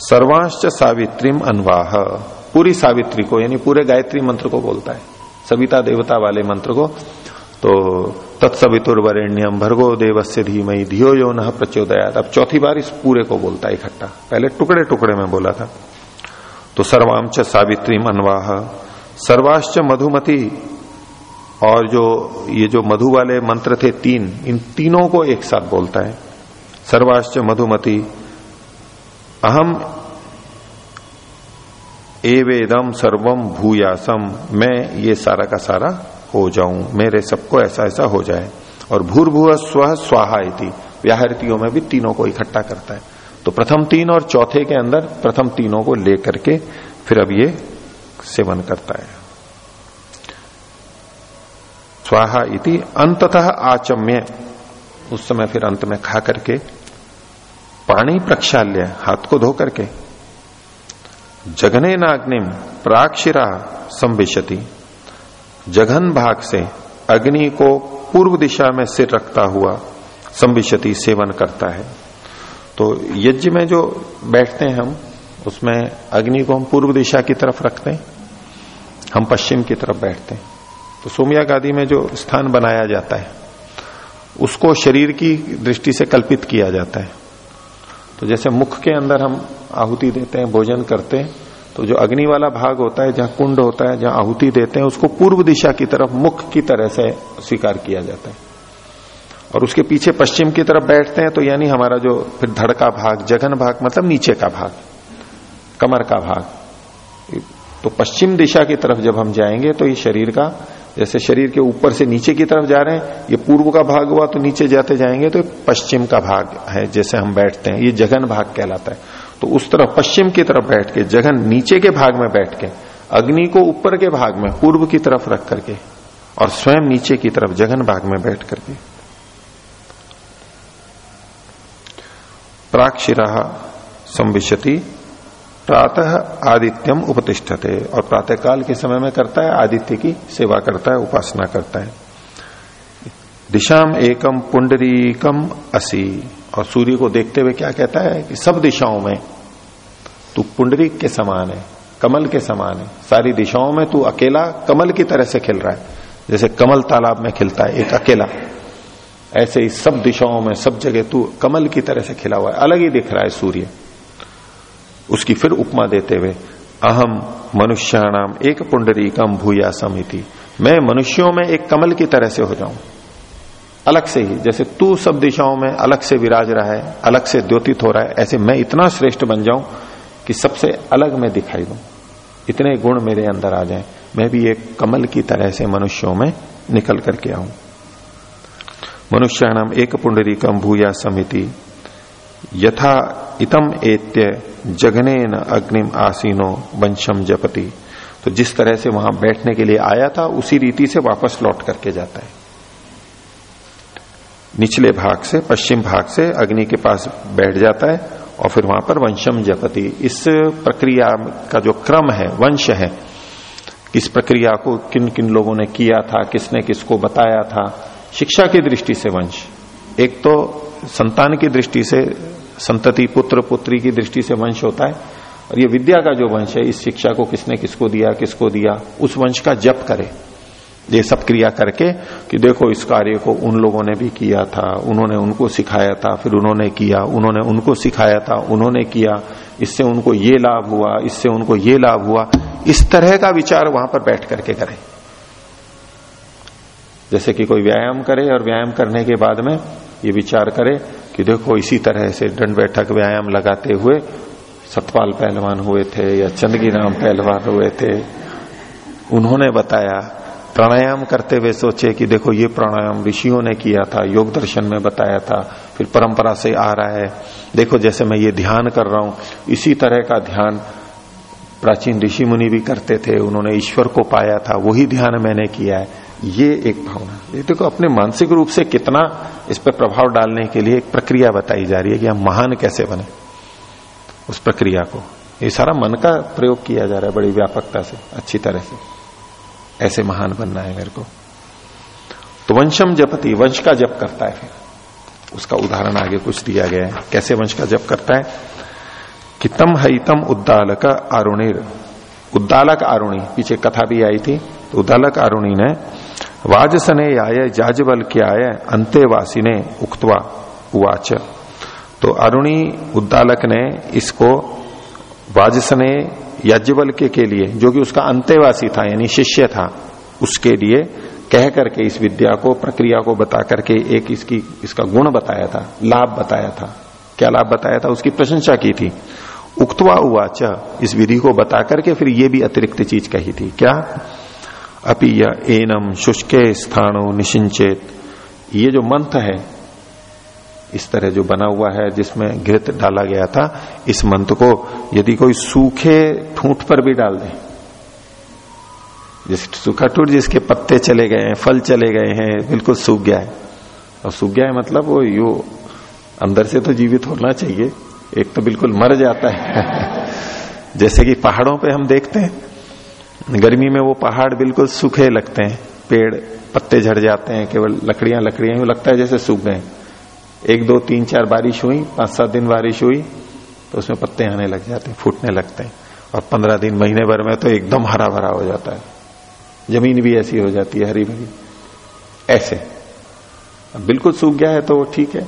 सर्वांश सावित्रीम अनवाह। पूरी सावित्री को, यानी पूरे गायत्री मंत्र को बोलता है। सविता देवता वाले मंत्र को तो तत्सवितुर्वरेण्यम भर्गो देवस्य धीमई धियो यो न प्रचोदयात। अब चौथी बार इस पूरे को बोलता है इकट्ठा। पहले टुकड़े टुकड़े में बोला था। तो सर्वांच सावित्री मनवाह सर्वाश्च मधुमती और जो, ये जो मधु वाले मंत्र थे तीन, इन तीनों को एक साथ बोलता है। सर्वाश्च मधुमती, अहम एवेदम सर्वम भूयासम, मैं ये सारा का सारा हो जाऊँ, मेरे सबको ऐसा ऐसा हो जाए। और भूर्भुव स्व स्वाहा व्याहृतियों में भी तीनों को इकट्ठा करता है। तो प्रथम तीन और चौथे के अंदर प्रथम तीनों को लेकर के फिर अब ये सेवन करता है। स्वाहा इति अंततः आचम्य। उस समय फिर अंत में खा करके, पाणी प्रक्षाल्य हाथ को धो करके। जगने नाग्निम प्राक्षिरा संविशति। जघन भाग से अग्नि को पूर्व दिशा में सिर रखता हुआ संविशति सेवन करता है। तो यज्ञ में जो बैठते हैं हम, उसमें अग्नि को हम पूर्व दिशा की तरफ़ रखते हैं, हम पश्चिम की तरफ़ बैठते हैं। तो सोमयाग आदि में जो स्थान बनाया जाता है, उसको शरीर की दृष्टि से कल्पित किया जाता है। तो जैसे मुख के अंदर हम आहुति देते हैं, भोजन करते हैं तो जो अग्नि वाला भाग होता है, जहाँ कुंड होता है, जहाँ आहुति देते हैं, उसको पूर्व दिशा की तरफ़, मुख की तरह से स्वीकार किया जाता है। और उसके पीछे पश्चिम की तरफ़ बैठते हैं तो यानी हमारा जो फिर धड़ का भाग, जघन भाग मतलब नीचे का भाग, कमर का भाग। तो पश्चिम दिशा की तरफ़ जब हम जाएँगे तो ये शरीर का जैसे शरीर के ऊपर से नीचे की तरफ़ जा रहे हैं, ये पूर्व का भाग हुआ तो नीचे जाते जाएँगे तो पश्चिम का भाग है जैसे हम बैठते हैं, ये जघन भाग कहलाता है। तो उस तरफ़ पश्चिम की तरफ़ बैठ के जगह नीचे के भाग में बैठ के, अग्नि को ऊपर के भाग में, पूर्व की तरफ़ रख करके, और स्वयं नीचे की तरफ़ जगन भाग में बैठ करके। प्राक्षिरा संविशति प्रातः आदित्यम उपतिष्ठते। और प्रातः काल के समय में करता है, आदित्य की सेवा करता है, उपासना करता है। दिशाम एकम पुंडरीकम असी। और सूर्य को देखते हुए क्या कहता है कि सब दिशाओं में तू पुंडरीक के समान है, कमल के समान है। सारी दिशाओं में तू अकेला, कमल की तरह से खिल रहा है। जैसे कमल तालाब में खिलता है, एक अकेला। ऐसे ही सब दिशाओं में, सब जगह तू कमल की तरह से खिला हुआ है, अलग ही दिख रहा है सूर्य। उसकी फिर उपमा देते हुए, अहम मनुष्याणाम एक पुंडरी कम भूया समिति मैं मनुष्यों में एक कमल की तरह से हो जाऊँ। अलग से ही, जैसे तू सब दिशाओं में अलग से विराज रहा है, अलग से द्योतित हो रहा है, ऐसे मैं इतना श्रेष्ठ बन जाऊँ कि सबसे अलग मैं दिखाई दू। इतने गुण मेरे अंदर आ जाए। मैं भी एक कमल की तरह से मनुष्यों में निकल करके आऊँ। मनुष्याणाम एक पुंडरी कम भूया समिति यथा इतम एत्य जगने न अग्निम आसीनो वंशम जपति। तो जिस तरह से वहाँ बैठने के लिए आया था, उसी रीति से वापस लौट करके जाता है। निचले भाग से, पश्चिम भाग से अग्नि के पास बैठ जाता है और फिर वहाँ पर वंशम जपति। इस प्रक्रिया का जो क्रम है, वंश है, इस प्रक्रिया को किन किन लोगों ने किया था, किसने किसको बताया था, शिक्षा की दृष्टि से वंश। एक तो संतान की दृष्टि से संतति पुत्र पुत्री की दृष्टि से वंश होता है और ये विद्या का जो वंश है, इस शिक्षा को किसने किसको दिया किसको दिया, उस वंश का जप करे। ये सब क्रिया करके कि देखो इस कार्य को उन लोगों ने भी किया था, उन्होंने उनको सिखाया था, फिर उन्होंने किया, उन्होंने उनको सिखाया था, उन्होंने किया, इससे उनको ये लाभ हुआ, इससे उनको ये लाभ हुआ। इस तरह का विचार वहाँ पर बैठ करके करें। जैसे कि कोई व्यायाम करे और व्यायाम करने के बाद में ये विचार करे कि देखो इसी तरह से दंड बैठक व्यायाम लगाते हुए सतपाल पहलवान हुए थे या चंदगी राम पहलवान हुए थे। उन्होंने बताया, प्राणायाम करते हुए सोचे कि देखो ये प्राणायाम ऋषियों ने किया था, योग दर्शन में बताया था, फिर परंपरा से आ रहा है। देखो जैसे मैं ये ध्यान कर रहा हूँ, इसी तरह का ध्यान प्राचीन ऋषि मुनि भी करते थे, उन्होंने ईश्वर को पाया था, वही ध्यान मैंने किया है। ये एक भावना ये देखो, अपने मानसिक रूप से कितना इस पर प्रभाव डालने के लिए एक प्रक्रिया बताई जा रही है कि हम महान कैसे बने उस प्रक्रिया को। ये सारा मन का प्रयोग किया जा रहा है बड़ी व्यापकता से, अच्छी तरह से। ऐसे महान बनना है मेरे को। तो वंशम जपति, वंश का जप करता है। फिर उसका उदाहरण आगे कुछ दिया गया है। कैसे वंश का जप करता है? कि तम हितम उद्दालक आरुणिर। उद्दालक आरुणी, पीछे कथा भी आई थी तो उद्दालक आरुणी ने वाजसने आय जाजबल के आय अंत्यवासी ने उक्तवा उवाच। तो अरुणी उद्दालक ने इसको वाजसने याज्ञवल के, के लिए जो कि उसका अंत्यवासी था यानी शिष्य था उसके लिए कह करके इस विद्या को प्रक्रिया को बता करके एक इसकी इसका गुण बताया था लाभ बताया था। क्या लाभ बताया था? उसकी प्रशंसा की थी। उक्तवा उवाच इस विधि को बता करके फिर ये भी अतिरिक्त चीज़ कही थी। क्या? अपि या एनम शुष्के स्थानो निशिंचेत ये जो मंत्र है, इस तरह जो बना हुआ है, जिसमें घृत डाला गया था, इस मंत्र को यदि कोई सूखे ठूंठ पर भी डाल दे, जिस सूखा टूट जिसके पत्ते चले गए हैं, फल चले गए हैं, बिल्कुल सूख गया है। और सूख गया है मतलब वो यो अंदर से तो जीवित होना चाहिए, एक तो बिल्कुल मर जाता है। जैसे कि पहाड़ों पे हम देखते हैं गर्मी में वो पहाड़ बिल्कुल सूखे लगते हैं। पेड़, पत्ते झड़ जाते हैं, केवल लकड़ियाँ लकड़ियाँ ही लगता है जैसे सूख गए। एक, दो, तीन, चार बारिश हुई, पाँच, सात दिन बारिश हुई तो उसमें पत्ते आने लग जाते हैं, फूटने लगते हैं। और पंद्रह दिन, महीने भर में तो एकदम हरा भरा हो जाता है। ज़मीन भी ऐसी हो जाती है, हरी भरी। ऐसे। बिल्कुल सूख गया है तो ठीक है।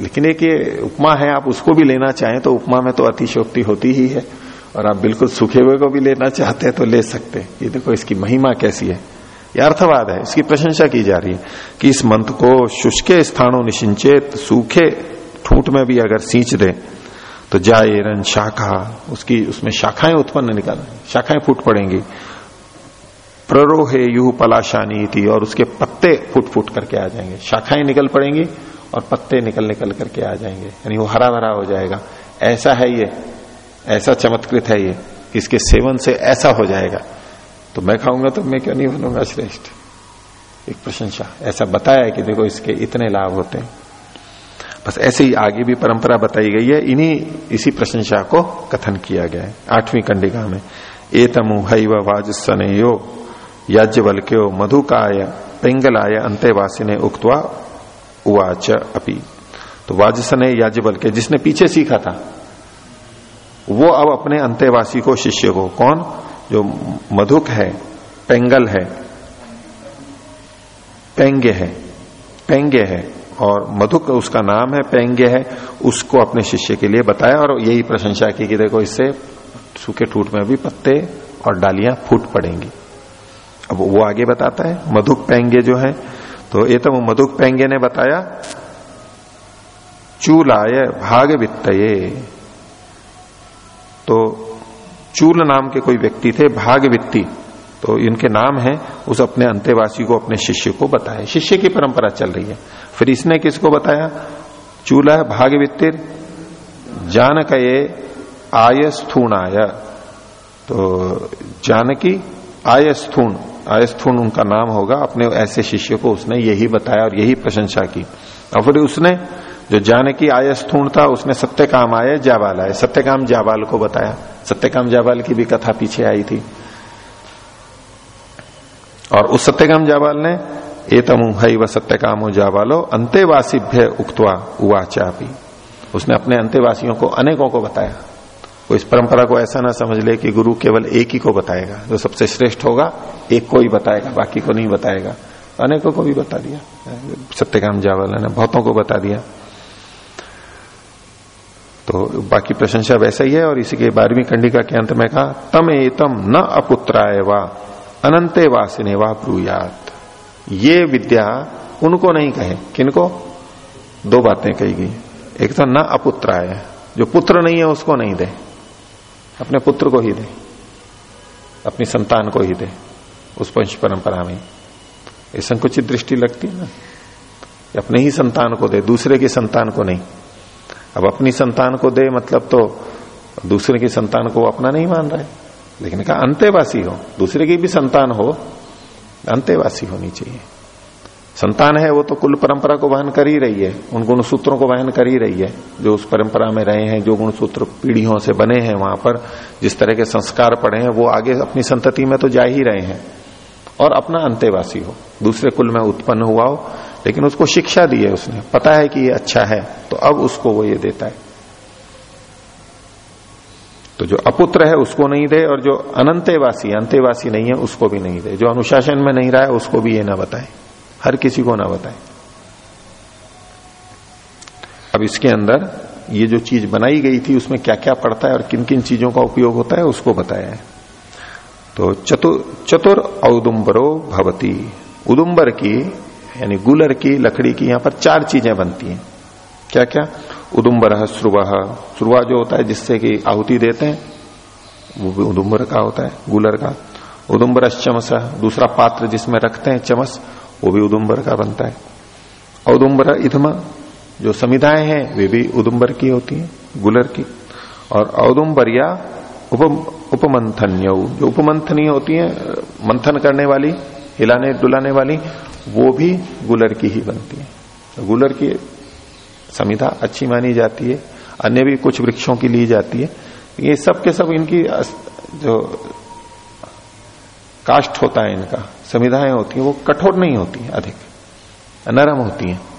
लेकिन एक ये उपमा है, आप उसको भी लेना चाहें तो उपमा में तो अतिशोक्ति होती ही है। और आप बिल्कुल सूखे हुए को भी लेना चाहते हैं तो ले सकते हैं। ये देखो, इसकी महिमा कैसी है। यह अर्थवाद है। इसकी प्रशंसा की जा रही है कि इस मंत्र को शुष्के स्थानों निशिंचेत सूखे ठूट में भी अगर सींच दे तो जाए रन शाखा, उसकी, उसमें शाखाएँ उत्पन्न निकल, शाखाएँ फूट पड़ेंगी। प्ररोहे यू पलाशानी थी और उसके पत्ते फूट फूट करके आ जाएँगे। शाखाएँ निकल पड़ेंगी और पत्ते निकल निकल करके आ जाएँगे। यानी वो हरा भरा हो जाएगा। ऐसा है ये। ऐसा चमत्कृत है ये इसके सेवन से ऐसा हो जाएगा। तो मैं खाऊँगा तो मैं क्यों नहीं बनूँगा श्रेष्ठ? एक प्रशंसा। ऐसा बताया है कि देखो इसके इतने लाभ होते हैं। बस ऐसे ही आगे भी परंपरा बताई गई है। इन्हीं, इसी प्रशंसा को कथन किया गया है। आठवीं कंडिका में ए तमु एतमु हईव वाजसनयो याज्ञवल्क्यो मधुकाय, पिंगलाय अंत्यवासी ने उक्तवा उवाच अपी। तो वाजसने याज्ञवल के जिसने पीछे सीखा था वो अब अपने अंत्यवासी को शिष्य को, कौन? जो मधुक है, पेंगल है, पेंगे है पेंगे है, और मधुक उसका नाम है, पेंगे है, उसको अपने शिष्य के लिए बताया, और यही प्रशंसा की कि देखो इससे सूखे टूट में भी पत्ते और डालियाँ फूट पड़ेंगी। अब वो आगे बताता है, मधुक पेंगे जो है तो ये तो मधुक पेंगे ने बताया, चूलाय भाग वित्तये तो चूल नाम के कोई व्यक्ति थे भाग वित्ती तो इनके नाम है, उस अपने अंत्यवासी को, अपने शिष्य को बताया शिष्य की परंपरा चल रही है। फिर इसने किसको बताया? चूला भाग वित्तिर जानक आय तो जानकी आय स्थूण आयस्थून उनका नाम होगा। अपने ऐसे शिष्य को उसने यही बताया और यही प्रशंसा की। और फिर उसने जो जानकी आयस्थूण था, उसने सत्यकाम आय, जाबाल आय। सत्यकाम जाबाल को बताया। सत्यकाम जाबाल की भी कथा पीछे आई थी। और उस सत्यकाम जाबाल ने ए तमु हई व सत्यकामो जाबालो, अंत्यवासीभ्य उक्तवा उवाचा भी उसने अपने अंत्यवासियों को अनेकों को बताया। वो इस परंपरा को ऐसा ना समझ ले कि गुरु केवल एक ही को बताएगा। जो सबसे श्रेष्ठ होगा, एक को ही बताएगा, बाकी को नहीं बताएगा। अनेकों को भी बता दिया। सत्यकाम जावल ने, बहुतों को बता दिया। तो बाकी प्रशंसा वैसा ही है और इसी के बारहवीं कंडिका के अंत में कहा तम एतम न अपुत्राय वा, अनंते वासिने वा ब्रूयात। ये विद्या उनको नहीं कहे। किनको? दो बातें कही गई। एक तो न अपुत्राय, जो पुत्र नहीं है उसको नहीं दे। अपने पुत्र को ही दे। अपनी संतान को ही दे। उस वंश परंपरा में। ये संकुचित दृष्टि लगती है ना? अपने ही संतान को दे, दूसरे की संतान को नहीं। अब अपनी संतान को दे मतलब तो दूसरे की संतान को अपना नहीं मान रहा। है लेकिन कहा, अंत्यवासी हो। दूसरे की भी संतान हो अंतेवासी होनी चाहिए। संतान है, वो तो कुल परंपरा को वहन कर ही रही है। उन गुण सूत्रों को वहन कर ही रही है। जो उस परंपरा में रहे हैं, जो गुण सूत्र पीढ़ियों से बने हैं वहाँ पर, जिस तरह के संस्कार पड़े हैं, वो आगे अपनी संतति में तो जा ही रहे हैं। और अपना अंतेवासी हो। दूसरे कुल में उत्पन्न हुआ हो लेकिन उसको शिक्षा दी है उसने। पता है कि ये अच्छा है तो अब उसको वो ये देता है। तो जो अपुत्र है उसको नहीं दे, और जो अनंतेवासी अंतेवासी नहीं है, उसको भी नहीं दे। जो अनुशासन में नहीं रहा है, उसको भी ये ना बताए। हर किसी को ना बताए। अब इसके अंदर ये जो चीज़ बनाई गई थी, उसमें क्या क्या पड़ता है और किन किन चीज़ों का उपयोग होता है, उसको बताया है। तो चतुर चतुर औदुम्बरो भवती। उदुम्बर की यानी गुलर की, लकड़ी की, यहाँ पर चार चीज़ें बनती हैं। क्या क्या उदुम्बर श्रुव श्रुवा जो होता है, जिससे कि आहुति देते हैं, वो भी उदुम्बर का होता है, गुलर का। उदुम्बर चमस दूसरा पात्र जिसमें रखते हैं चमस, वो भी उदुम्बर का बनता है। औदुम्बर इधम, जो समिधाएँ हैं, वे भी उदुम्बर की होती हैं, गुलर की। और औदुम्बर या उप उपमंथन्य। जो उपमंथनी होती है, मंथन करने वाली हिलाने डुलाने वाली, वो भी गुलर की ही बनती है। गुलर की संविधा अच्छी मानी जाती है, अन्य भी कुछ वृक्षों की ली जाती है। ये सब के सब इनकी जो काष्ठ होता है इनका संविधाएँ होती है, वो कठोर नहीं होती है, अधिक। नरम होती है।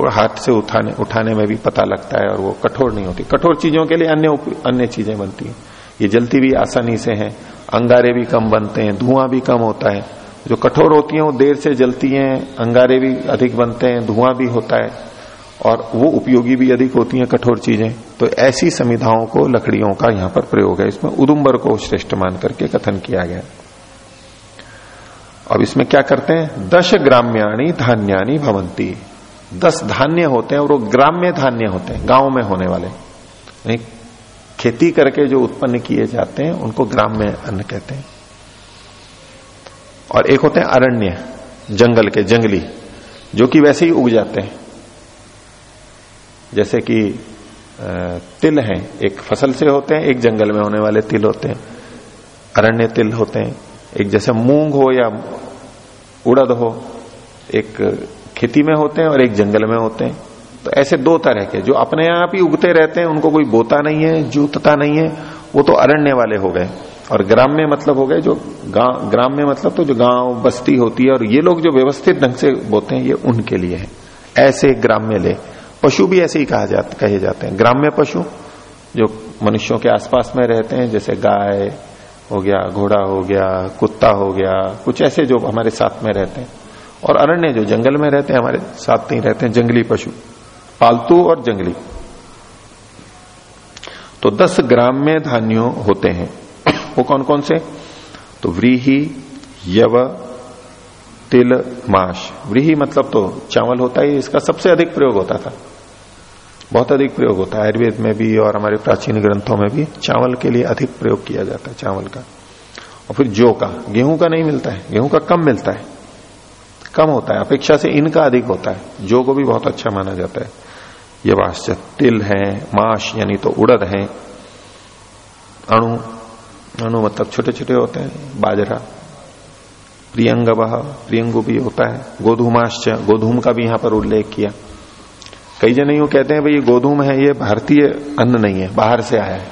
और हाथ से उठाने उठाने में भी पता लगता है और वो कठोर नहीं होती। कठोर चीज़ों के लिए अन्य अन्य चीज़ें बनती हैं। ये जलती भी आसानी से हैं, अंगारे भी कम बनते हैं, धुआँ भी कम होता है। जो कठोर होती हैं, वो देर से जलती हैं, अंगारे भी अधिक बनते हैं, धुआँ भी होता है, और वो उपयोगी भी अधिक होती हैं कठोर चीज़ें। तो ऐसी संविधाओं को, लकड़ियों का यहाँ पर प्रयोग है। इसमें उदुम्बर को श्रेष्ठ मान करके कथन किया गया। अब इसमें क्या करते हैं? दश ग्राम्याणी धान्यानी भवंती दस धान्य होते हैं और वो ग्राम्य धान्य होते हैं, गाँव में होने वाले। खेती करके जो उत्पन्न किए जाते हैं, उनको ग्राम्य अन्न कहते हैं। और एक होते हैं अरण्य, जंगल के, जंगली, जो कि वैसे ही उग जाते हैं। जैसे कि तिल हैं, एक फ़सल से होते हैं, एक जंगल में होने वाले तिल होते हैं। अरण्य तिल होते हैं, एक जैसे मूंग हो या उड़द हो, एक खेती में होते हैं और एक जंगल में होते हैं। तो ऐसे दो तरह के, जो अपने आप ही उगते रहते हैं, उनको कोई बोता नहीं है, जूतता नहीं है, वो तो अरण्य वाले हो गए। और ग्राम में मतलब हो गए जो ग्राम में मतलब तो जो गाँव बस्ती होती है और ये लोग जो व्यवस्थित ढंग से बोते हैं, ये उनके लिए है। ऐसे ग्राम में ले। पशु भी ऐसे ही कहा जाता, कहे जाते हैं। ग्राम में पशु जो मनुष्यों के आसपास में रहते हैं, जैसे गाय हो गया, घोड़ा हो गया, कुत्ता हो गया, कुछ ऐसे जो हमारे साथ में रहते हैं। और अरण्य जो जंगल में रहते हैं, हमारे साथ नहीं रहते हैं, जंगली पशु, पालतू और जंगली। तो दस ग्राम में धान्यों होते हैं। वो कौन कौन से? तो व्रीही, यव, तिल, माश। व्रीही मतलब तो चावल होता ही, इसका सबसे अधिक प्रयोग होता था। बहुत अधिक प्रयोग होता है। आयुर्वेद में भी और हमारे प्राचीन ग्रंथों में भी चावल के लिए अधिक प्रयोग किया जाता है, चावल का। और फिर जो का। गेहूँ का नहीं मिलता है। गेहूँ का कम मिलता है। कम होता है। अपेक्षा से इनका अधिक होता है। जो को भी बहुत अच्छा माना जाता है। ये वाश्य तिल है, माश यानी तो उड़द है। अणु अणु मतलब छोटे छोटे होते हैं। बाजरा प्रियंग प्रियंगु भी होता है। गोधूमाश्च गोधूम का भी यहाँ पर उल्लेख किया। कई जन यूँ कहते हैं भाई ये गोधूम है ये भारतीय अन्न नहीं है बाहर से आया है।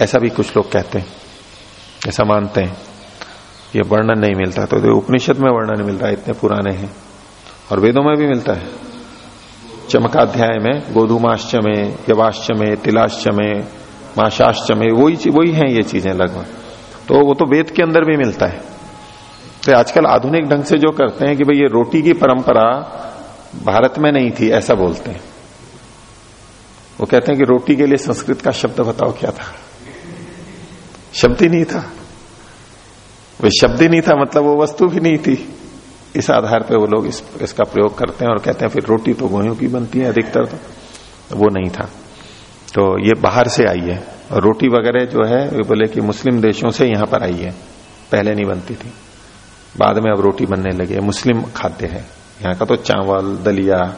ऐसा भी कुछ लोग कहते हैं ऐसा मानते हैं। ये वर्णन नहीं मिलता तो, तो उपनिषद में वर्णन मिल रहा है इतने पुराने हैं। और वेदों में भी मिलता है। चमकाध्याय में गोधूमाश्च में यवाश्च में तिलाश्च में माशाश्च में वही वही है ये चीज़ें लगभग। तो वो तो वेद के अंदर भी मिलता है। तो आजकल आधुनिक ढंग से जो करते हैं कि भाई ये रोटी की परंपरा भारत में नहीं थी ऐसा बोलते हैं। वो कहते हैं कि रोटी के लिए संस्कृत का शब्द बताओ क्या था? शब्द ही नहीं था। वे शब्द ही नहीं था मतलब वो वस्तु भी नहीं थी। इस आधार पे वो लोग इस, इसका प्रयोग करते हैं और कहते हैं फिर रोटी तो गोहियों की बनती है अधिकतर तो। वो नहीं था। तो ये बाहर से आई है। और रोटी वगैरह जो है, वे बोले कि मुस्लिम देशों से यहाँ पर आई है। पहले नहीं बनती थी। बाद में अब रोटी बनने लगी मुस्लिम खाद्य है। यहाँ का तो चावल, दलिया,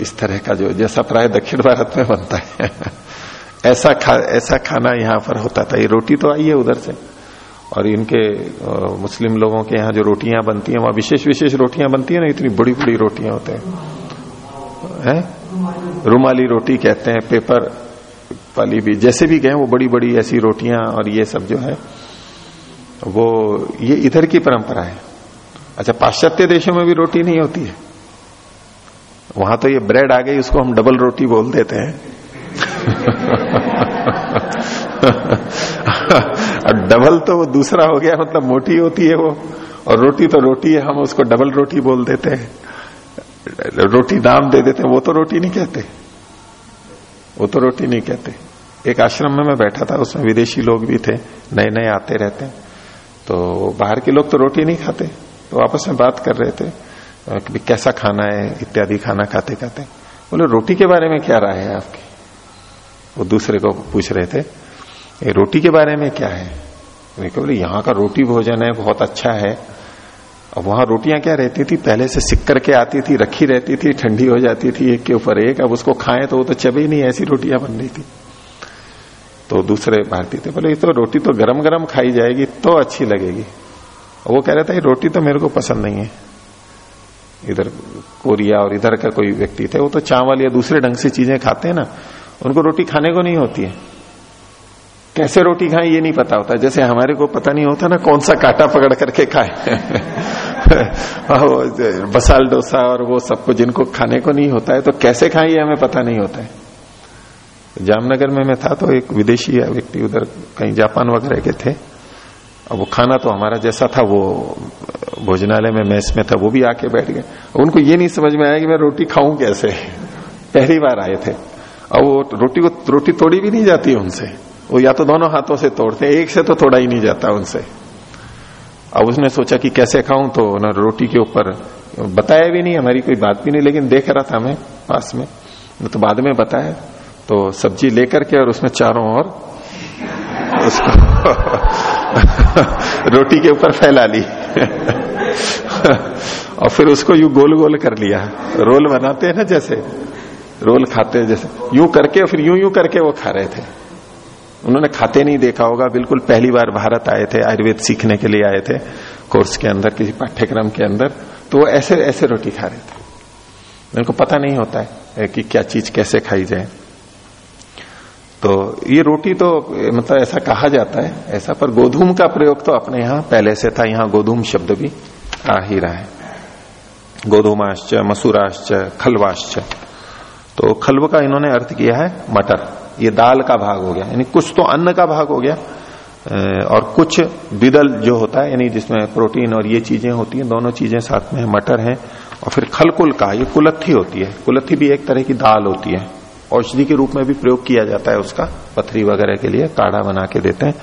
इस तरह का जो जैसा प्राय दक्षिण भारत में बनता है। ऐसा खा, ऐसा खाना यहाँ पर होता था। ये रोटी तो आई है उधर से। और इनके मुस्लिम लोगों के यहाँ जो रोटियाँ बनती हैं, वहाँ विशेष विशेष रोटियाँ बनती है ना, इतनी बड़ी बड़ी रोटियाँ होते हैं। है? रुमाली रोटी कहते हैं, पेपर वाली भी, जैसे भी गए वो बड़ी बड़ी ऐसी रोटियाँ और ये सब जो है, वो, ये इधर की परंपरा है। अच्छा पाश्चात्य देशों में भी रोटी नहीं होती है। वहाँ तो ये ब्रेड आ गई, उसको हम डबल रोटी बोल देते हैं। डबल तो वो दूसरा हो गया मतलब मोटी होती है वो, और रोटी तो रोटी है, हम उसको डबल रोटी बोल देते हैं। रोटी नाम दे देते वो तो रोटी नहीं कहते। वो तो रोटी नहीं कहते। एक आश्रम में मैं बैठा था, उसमें विदेशी लोग भी थे नए नए आते रहते तो बाहर के लोग तो रोटी नहीं खाते तो आपस में बात कर रहे थे कि कैसा खाना है, इत्यादि खाना खाते खाते। बोले, रोटी के बारे में क्या राय है आपकी? वो दूसरे को पूछ रहे थे, ये रोटी के बारे में क्या है? बोले, यहाँ का रोटी भोजन है, बहुत अच्छा है अब वहाँ रोटियाँ क्या रहती थी? पहले से सिक करके आती थी, रखी रहती थी, ठंडी हो जाती थी एक के ऊपर एक। अब उसको खाएँ तो वो तो चबे नहीं, ऐसी रोटियाँ बन रही थी। तो दूसरे भारतीय थे, बोले, ये तो रोटी तो गरम गरम खाई जाएगी तो अच्छी लगेगी। वो कह रहा था रोटी तो मेरे को पसंद नहीं है। इधर कोरिया और इधर का कोई व्यक्ति थे, वो तो चावल या दूसरे ढंग से चीज़ें खाते हैं ना, उनको रोटी खाने को नहीं होती है। कैसे रोटी खाएँ, ये नहीं पता होता। जैसे हमारे को पता नहीं होता ना, कौन सा कांटा पकड़ करके खाए। बसाल डोसा और वो सबको जिनको खाने को नहीं होता है तो कैसे ये हमें पता नहीं होता है। जामनगर में मैं था तो एक विदेशी व्यक्ति उधर कहीं जापान वगैरह के थे। अब वो खाना तो हमारा जैसा था, वो भोजनालय में मैस में था, वो भी आके बैठ गए। उनको ये नहीं समझ में आया कि मैं रोटी खाऊं कैसे। पहली बार आए थे। अब वो रोटी को, रोटी तोड़ी भी नहीं जाती उनसे। वो या तो दोनों हाथों से तोड़ते एक से तो तोड़ा ही नहीं जाता उनसे। अब उसने सोचा कि कैसे खाऊं तो ना रोटी के ऊपर बताया भी नहीं, हमारी कोई बात भी नहीं, लेकिन देख रहा था मैं पास में। तो बाद में बताया। तो सब्ज़ी लेकर के और उसमें चारों ओर उसको रोटी के ऊपर फैला ली। और फिर उसको यू गोल गोल कर लिया। रोल बनाते हैं ना जैसे, रोल खाते हैं जैसे। यूँ करके, फिर यूँ यूँ करके वो खा रहे थे। उन्होंने खाते नहीं देखा होगा, बिल्कुल पहली बार भारत आए थे, आयुर्वेद सीखने के लिए आए थे, कोर्स के अंदर, किसी पाठ्यक्रम के अंदर तो वो ऐसे ऐसे रोटी खा रहे थे। उनको पता नहीं होता है कि क्या चीज़ कैसे खाई जाए। तो ये रोटी तो मतलब ऐसा कहा जाता है, ऐसा, पर गोधूम का प्रयोग तो अपने यहाँ, पहले से था, यहाँ गोधूम शब्द भी आ ही रहा है। गोधूमाश्च, मसूराश्च, खलवाश्च। तो खलव का इन्होंने अर्थ किया है मटर। ये दाल का भाग हो गया। यानी कुछ तो अन्न का भाग हो गया और कुछ बिदल जो होता है, यानी जिसमें प्रोटीन और ये चीज़ें होती हैं, दोनों चीज़ें साथ में मटर है, और फिर खलकुल का ये कुलत्थी होती है। कुलत्थी भी एक तरह की दाल होती है। औषधि के रूप में भी प्रयोग किया जाता है उसका, पथरी वगैरह के लिए काढ़ा बना के देते हैं।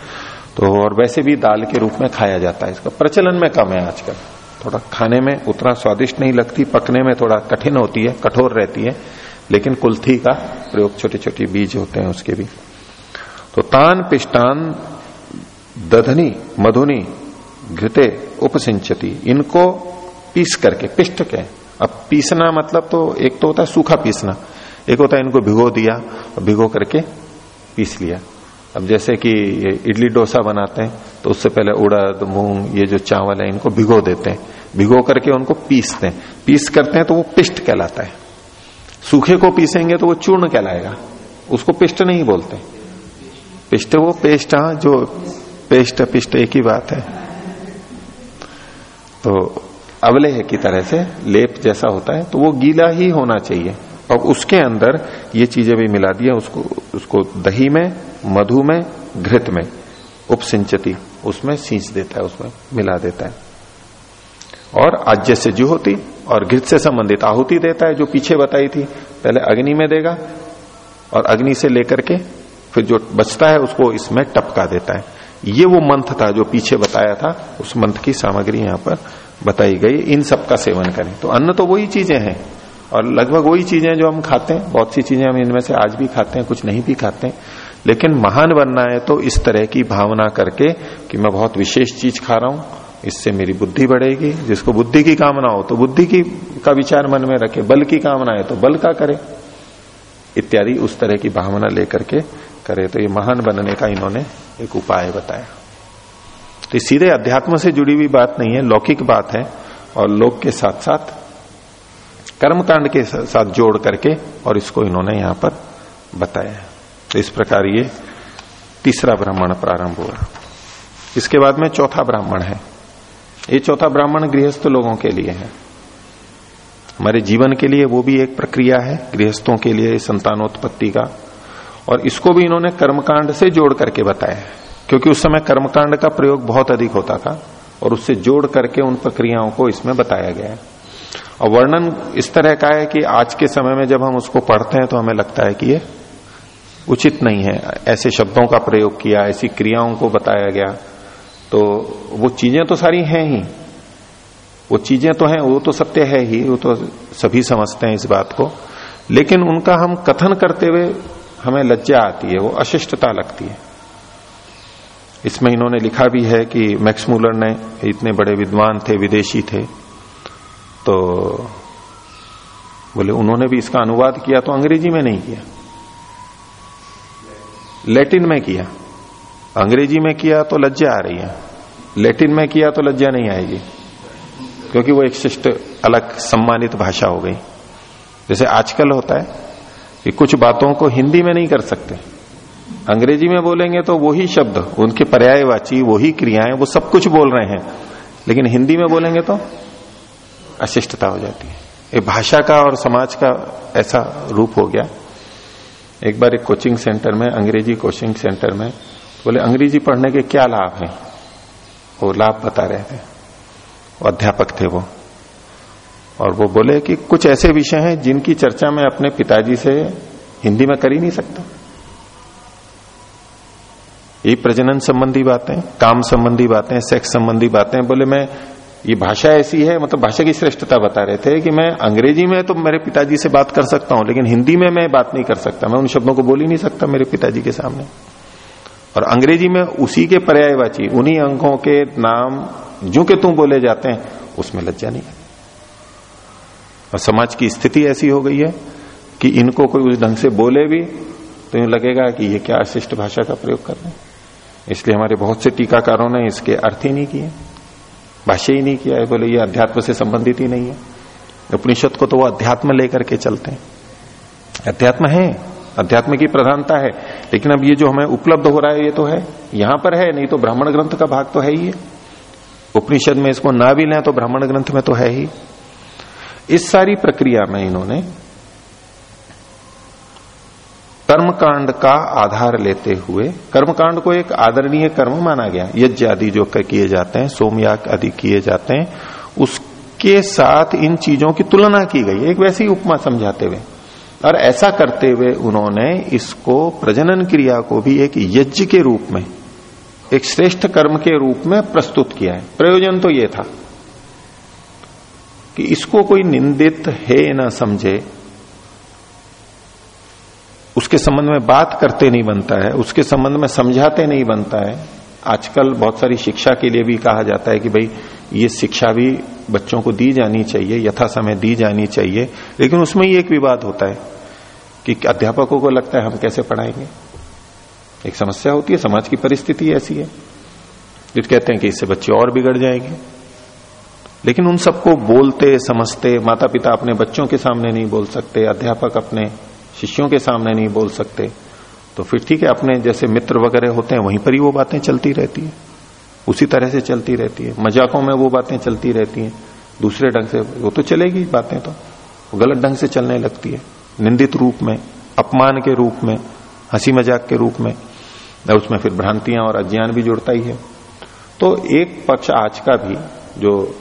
तो और वैसे भी दाल के रूप में खाया जाता है। इसका प्रचलन में कम है आजकल। थोड़ा खाने में उतना स्वादिष्ट नहीं लगती, पकने में थोड़ा कठिन होती है, कठोर रहती है। लेकिन कुल्थी का प्रयोग छोटे छोटे बीज होते हैं उसके भी। तो तान पिष्टान, दधनी, मधुनी, घृते उपसिंचती, इनको पीस करके, पिष्ट के। अब पीसना मतलब तो एक तो होता है सूखा पीसना, एक होता है इनको भिगो दिया भिगो करके पीस लिया। अब जैसे कि इडली डोसा बनाते हैं तो उससे पहले उड़द, मूंग, ये जो चावल है, इनको भिगो देते हैं। भिगो करके उनको पीसते हैं। पीस करते हैं तो वो पिष्ट कहलाता है। सूखे को पीसेंगे तो वो चूर्ण कहलाएगा। उसको पिष्ट नहीं बोलते। पिष्ट वो पेस्ट हाँ जो पेस्ट, पिष्ट एक ही बात है। तो अवले है की तरह से लेप जैसा होता है तो वो गीला ही होना चाहिए। और उसके अंदर ये चीज़ें भी मिला दिया उसको उसको दही में, मधु में, घृत में उपसिंचती, उसमें सींच देता है, उसमें मिला देता है। और आज्य से जो होती और घृत से संबंधित आहुति देता है, जो पीछे बताई थी, पहले अग्नि में देगा और अग्नि से लेकर के फिर जो बचता है, उसको इसमें टपका देता है। ये वो मंथ था जो पीछे बताया था, उस मंथ की सामग्री यहाँ पर बताई गई, इन सब का सेवन करें। तो अन्न तो वही चीज़ें हैं, और लगभग वही चीज़ें जो हम खाते हैं, बहुत सी चीज़ें हम इनमें से आज भी खाते हैं, कुछ नहीं भी खाते हैं, लेकिन महान बनना है तो इस तरह की भावना करके कि मैं बहुत विशेष चीज़ खा रहा हूँ इससे मेरी बुद्धि बढ़ेगी। जिसको बुद्धि की कामना हो तो बुद्धि की, का विचार मन में रखे, बल की कामना है तो बल का करे। इत्यादि उस तरह की भावना लेकर के करे। तो ये महान बनने का इन्होंने एक उपाय बताया। तो सीधे अध्यात्म से जुड़ी हुई बात नहीं है, लौकिक बात है और लोक के साथ साथ कर्मकांड के साथ जोड़ करके और इसको इन्होंने यहाँ पर बताया। तो इस प्रकार ये तीसरा ब्राह्मण प्रारंभ हुआ। इसके बाद में चौथा ब्राह्मण है। ये चौथा ब्राह्मण गृहस्थ लोगों के लिए है। हमारे जीवन के लिए वो भी एक प्रक्रिया है, गृहस्थों के लिए संतानोत्पत्ति का। और इसको भी इन्होंने कर्मकांड से जोड़ करके बताया क्योंकि उस समय कर्मकांड का प्रयोग बहुत अधिक होता था, और उससे जोड़ करके उन प्रक्रियाओं को इसमें बताया गया है। और वर्णन इस तरह का है कि आज के समय में जब हम उसको पढ़ते हैं तो हमें लगता है कि ये उचित नहीं है। ऐसे शब्दों का प्रयोग किया, ऐसी क्रियाओं को बताया गया। तो वो चीज़ें तो सारी हैं ही। वो चीज़ें तो हैं, वो तो सत्य है ही, वो तो सभी समझते हैं इस बात को। लेकिन उनका हम कथन करते हुए हमें लज्जा आती है, वो अशिष्टता लगती है। इसमें इन्होंने लिखा भी है कि मैक्समूलर ने इतने बड़े विद्वान थे, विदेशी थे तो बोले, उन्होंने भी इसका अनुवाद किया तो अंग्रेज़ी में नहीं किया। लैटिन में किया। अंग्रेज़ी में किया तो लज्जा आ रही है। लैटिन में किया तो लज्जा नहीं आएगी। क्योंकि वो एक शिष्ट अलग सम्मानित भाषा हो गई। जैसे आजकल होता है कि कुछ बातों को हिंदी में नहीं कर सकते। अंग्रेज़ी में बोलेंगे तो वही शब्द, उनके पर्यायवाची, वही क्रियाएँ, वो सब कुछ बोल रहे हैं। लेकिन हिंदी में बोलेंगे तो अशिष्टता हो जाती है। ये भाषा का और समाज का ऐसा रूप हो गया। एक बार एक कोचिंग सेंटर में, अंग्रेज़ी कोचिंग सेंटर में बोले, अंग्रेज़ी पढ़ने के क्या लाभ है? वो लाभ बता रहे थे। अध्यापक थे वो। और वो बोले कि कुछ ऐसे विषय हैं जिनकी चर्चा मैं अपने पिताजी से हिंदी में कर ही नहीं सकता। ये प्रजनन संबंधी बातें, काम संबंधी बातें, सेक्स संबंधी बातें, बोले, मैं, ये भाषा ऐसी है मतलब भाषा की श्रेष्ठता बता रहे थे कि मैं अंग्रेज़ी में तो मेरे पिताजी से बात कर सकता हूँ, लेकिन हिंदी में मैं बात नहीं कर सकता। मैं उन शब्दों को बोल ही नहीं सकता मेरे पिताजी के सामने। और अंग्रेज़ी में उसी के पर्यायवाची, उन्हीं अंकों के नाम, जो के तू बोले जाते हैं, उसमें लज्जा नहीं और समाज की स्थिति ऐसी हो गई है कि इनको कोई उस ढंग से बोले भी तो यूँ लगेगा कि ये क्या शिष्ट भाषा का प्रयोग कर रहे हैं। इसलिए हमारे बहुत से टीकाकारों ने इसके अर्थ ही नहीं किए, भाष्य ही नहीं किया है, बोले ये अध्यात्म से संबंधित ही नहीं है। उपनिषद को तो वो अध्यात्म लेकर के चलते हैं। अध्यात्म है अध्यात्म की प्रधानता है। लेकिन अब ये जो हमें उपलब्ध हो रहा है, ये तो है। यहाँ पर है, नहीं तो ब्राह्मण ग्रंथ का भाग तो है ही उपनिषद में इसको ना भी लें तो ब्राह्मण ग्रंथ में तो है ही। इस सारी प्रक्रिया में इन्होंने कर्मकांड का आधार लेते हुए, कर्मकांड को एक आदरणीय कर्म माना गया। यज्ञ आदि जो किए जाते हैं, सोमयाग आदि किए जाते हैं, उसके साथ इन चीज़ों की तुलना की गई। एक वैसी उपमा समझाते हुए। और ऐसा करते हुए उन्होंने इसको प्रजनन क्रिया को भी एक यज्ञ के रूप में, एक श्रेष्ठ कर्म के रूप में प्रस्तुत किया है। प्रयोजन तो ये था कि इसको कोई निंदित है ना समझे, उसके संबंध में बात करते नहीं बनता है, उसके संबंध में समझाते नहीं बनता है आजकल बहुत सारी शिक्षा के लिए भी कहा जाता है कि भाई, ये शिक्षा भी बच्चों को दी जानी चाहिए, यथा समय दी जानी चाहिए। लेकिन उसमें ही एक विवाद होता है कि अध्यापकों को लगता है हम कैसे पढ़ाएँगे? एक समस्या होती है, समाज की परिस्थिति ऐसी है, जो कहते हैं कि इससे बच्चे और बिगड़ जाएँगे। लेकिन उन सबको बोलते, समझते माता पिता अपने बच्चों के सामने नहीं बोल सकते, अध्यापक अपने शिष्यों के सामने नहीं बोल सकते। तो फिर ठीक है, अपने जैसे मित्र वगैरह होते हैं, वहीं पर ही वो बातें चलती रहती है। उसी तरह से चलती रहती है। मजाकों में वो बातें चलती रहती हैं। दूसरे ढंग से, वो तो चलेगी बातें तो। गलत ढंग से चलने लगती है। निंदित रूप में, अपमान के रूप में, हँसी मज़ाक के रूप में, और उसमें फिर भ्रांतियाँ और अज्ञान भी जुड़ता ही है। तो एक पक्ष आज का भी, जो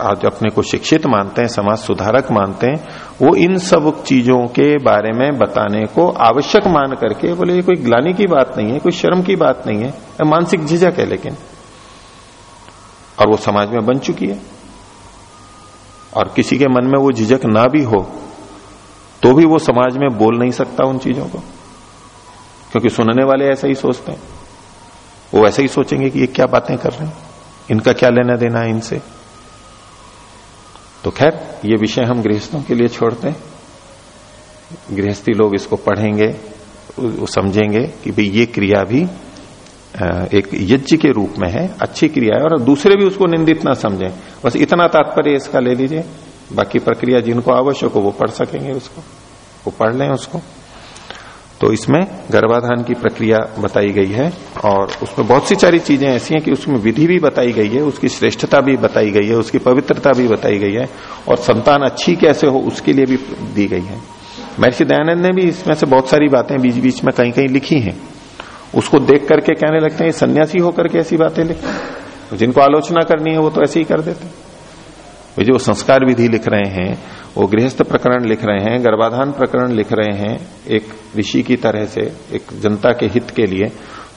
आज अपने को शिक्षित मानते हैं, समाज सुधारक मानते हैं, वो इन सब चीज़ों के बारे में बताने को आवश्यक मान करके बोले, ये कोई ग्लानी की बात नहीं है कोई शर्म की बात नहीं है मानसिक झिझक है लेकिन। और वो समाज में बन चुकी है। और किसी के मन में वो झिझक ना भी हो तो भी वो समाज में बोल नहीं सकता उन चीज़ों को। क्योंकि सुनने वाले ऐसा ही सोचते हैं। वो ऐसा ही सोचेंगे कि ये क्या बातें कर रहे हैं। इनका क्या लेना देना है इनसे? तो खैर, ये विषय हम गृहस्थों के लिए छोड़ते हैं। गृहस्थी लोग इसको पढ़ेंगे समझेंगे कि भाई ये क्रिया भी एक यज्ञ के रूप में है, अच्छी क्रिया है, और दूसरे भी उसको निंदित ना समझें। बस इतना तात्पर्य इसका ले लीजिए। बाकी प्रक्रिया जिनको आवश्यक हो वो पढ़ सकेंगे उसको। वो पढ़ लें उसको। तो इसमें गर्भाधान की प्रक्रिया बताई गई है और उसमें बहुत सी सारी चीज़ें ऐसी हैं कि उसमें विधि भी बताई गई है, उसकी श्रेष्ठता भी बताई गई है, उसकी पवित्रता भी बताई गई है और संतान अच्छी कैसे हो उसके लिए भी दी गई है। महर्षि दयानंद ने भी इसमें से बहुत सारी बातें बीच बीच में कहीं कहीं लिखी हैं। उसको देख करके कहने लगते हैं सन्यासी होकर के ऐसी बातें लिखते जिनको आलोचना करनी है, वो तो ऐसे ही कर देते वे जो संस्कार विधि लिख रहे हैं, वो गृहस्थ प्रकरण लिख रहे हैं, गर्भाधान प्रकरण लिख रहे हैं, एक ऋषि की तरह से, एक जनता के हित के लिए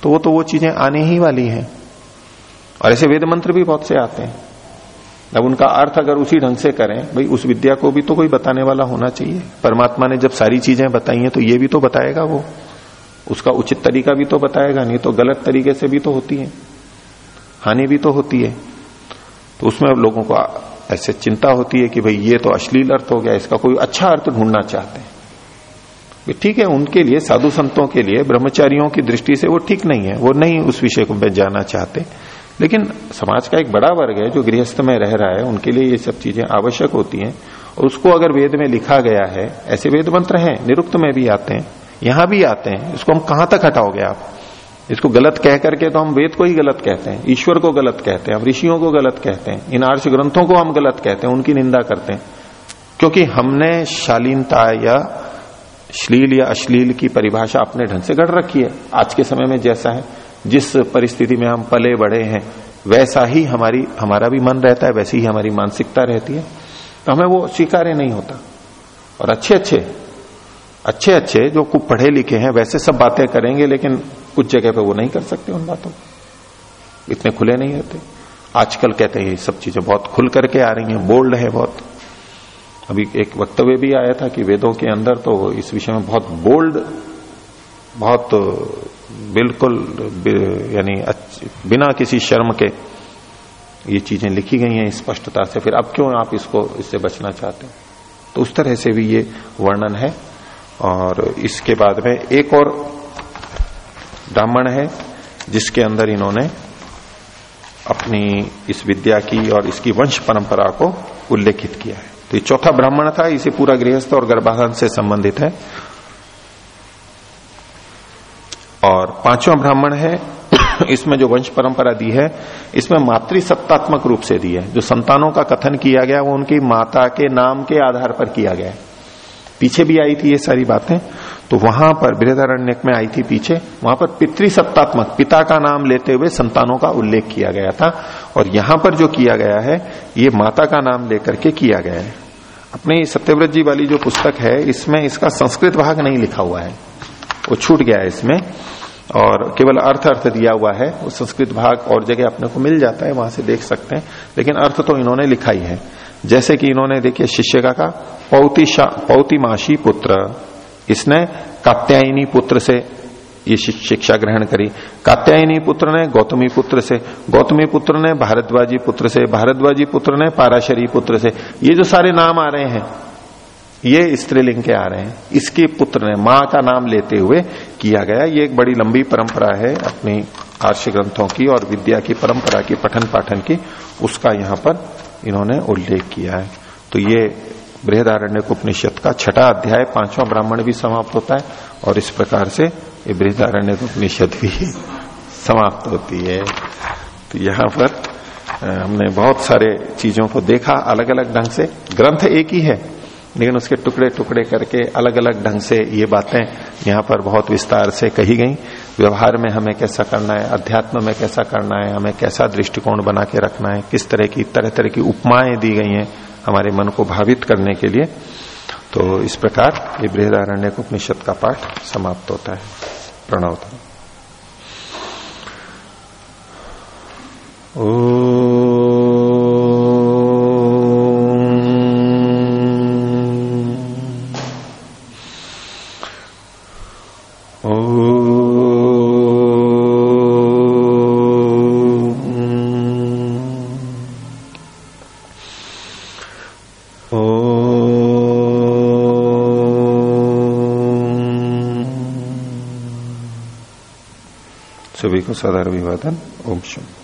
तो वो तो वो चीज़ें आने ही वाली हैं। और ऐसे वेद मंत्र भी बहुत से आते हैं। अब उनका अर्थ अगर उसी ढंग से करें, भाई उस विद्या को भी तो कोई बताने वाला होना चाहिए। परमात्मा ने जब सारी चीज़ें बताई हैं तो ये भी तो बताएगा वो। उसका उचित तरीका भी तो बताएगा, नहीं तो गलत तरीके से भी तो होती है। हानि भी तो होती है। तो उसमें लोगों को ऐसे चिंता होती है कि भाई ये तो अश्लील अर्थ हो गया, इसका कोई अच्छा अर्थ ढूंढना चाहते हैं। ठीक है, उनके लिए, साधु संतों के लिए, ब्रह्मचारियों की दृष्टि से वो ठीक नहीं है, वो नहीं उस विषय को जाना चाहते। लेकिन समाज का एक बड़ा वर्ग है जो गृहस्थ में रह रहा है, उनके लिए ये सब चीज़ें आवश्यक होती हैं। और उसको अगर वेद में लिखा गया है, ऐसे वेद मंत्र हैं, निरुक्त में भी आते हैं, यहाँ भी आते हैं इसको हम कहाँ तक हटाओगे आप? इसको गलत कह करके तो हम वेद को ही गलत कहते हैं, ईश्वर को गलत कहते हैं, हम ऋषियों को गलत कहते हैं, इन आर्ष ग्रंथों को हम गलत कहते हैं, उनकी निंदा करते हैं। क्योंकि हमने शालीनता या श्लील या अश्लील की परिभाषा अपने ढंग से गढ़ रखी है। आज के समय में जैसा है, जिस परिस्थिति में हम पले बड़े हैं, वैसा ही हमारी, हमारा भी मन रहता है, वैसी ही हमारी मानसिकता रहती है। तो हमें वो स्वीकार्य नहीं होता। और अच्छे अच्छे अच्छे अच्छे जो कुछ पढ़े लिखे हैं, वैसे सब बातें करेंगे, लेकिन कुछ जगह पे वो नहीं कर सकते उन बातों इतने खुले नहीं होते। आजकल कहते हैं, ये सब चीज़ें बहुत खुल करके आ रही हैं, बोल्ड है बहुत। अभी एक वक्तव्य भी आया था कि वेदों के अंदर तो इस विषय में बहुत बोल्ड, बहुत बिल्कुल यानी बिना किसी शर्म के ये चीज़ें लिखी गई हैं स्पष्टता से। फिर अब क्यों आप इसको, इससे बचना चाहते हैं? तो उस तरह से भी ये वर्णन है। और इसके बाद में एक और ब्राह्मण है, जिसके अंदर इन्होंने अपनी इस विद्या की और इसकी वंश परंपरा को उल्लेखित किया है। तो ये चौथा ब्राह्मण था, इसे पूरा गृहस्थ और गर्भाधान से संबंधित है। और पांचवा ब्राह्मण है, इसमें जो वंश परंपरा दी है, इसमें मातृ सत्तात्मक रूप से दी है। जो संतानों का कथन किया गया, वो उनकी माता के नाम के आधार पर किया गया है। पीछे भी आई थी ये सारी बातें तो वहाँ पर बृहदारण्यक में आई थी पीछे, वहाँ पर पितृसत्तात्मक, पिता का नाम लेते हुए संतानों का उल्लेख किया गया था, और यहाँ पर जो किया गया है, ये माता का नाम लेकर के किया गया है। अपने सत्यव्रत जी वाली जो पुस्तक है, इसमें इसका संस्कृत भाग नहीं लिखा हुआ है। वो छूट गया है इसमें, और केवल अर्थ अर्थ दिया हुआ है। वो संस्कृत भाग और जगह अपने को मिल जाता है, वहाँ से देख सकते हैं, लेकिन अर्थ तो इन्होंने लिखा ही है। जैसे कि इन्होंने, देखिए, शिष्य का कहा, पौती पौतिमाशी पुत्र। इसने कात्यायनी पुत्र से ये शिक्षा ग्रहण करी। कात्यायनी पुत्र ने, गौतमी पुत्र से, गौतमी पुत्र ने, भारद्वाजी पुत्र से, भारद्वाजी पुत्र ने, पाराशरी पुत्र से। ये जो सारे नाम आ रहे हैं, ये स्त्रीलिंग के आ रहे हैं। इसके पुत्र ने, माँ का नाम लेते हुए किया गया। ये एक बड़ी लंबी परंपरा है अपनी आर्ष ग्रंथों की और विद्या की परंपरा की पठन पाठन की। उसका यहाँ पर इन्होंने उल्लेख किया है। तो ये बृहदारण्य उपनिषद का छठा अध्याय, पांचवा ब्राह्मण भी समाप्त होता है और इस प्रकार से ये बृहदारण्य उपनिषद भी समाप्त होती है। तो यहाँ पर हमने बहुत सारे चीज़ों को देखा अलग अलग ढंग से। ग्रंथ एक ही है, लेकिन उसके टुकड़े टुकड़े करके अलग अलग ढंग से ये बातें यहाँ पर बहुत विस्तार से कही गई। व्यवहार में हमें कैसा करना है, अध्यात्म में कैसा करना है, हमें कैसा दृष्टिकोण बना के रखना है, किस तरह की तरह तरह की उपमाएँ दी गई हैं हमारे मन को भावित करने के लिए तो इस प्रकार ये बृहदारण्य उपनिषद का पाठ समाप्त होता है, प्रणव। ओ सभी को सदर अभिवादन। ओम शुभ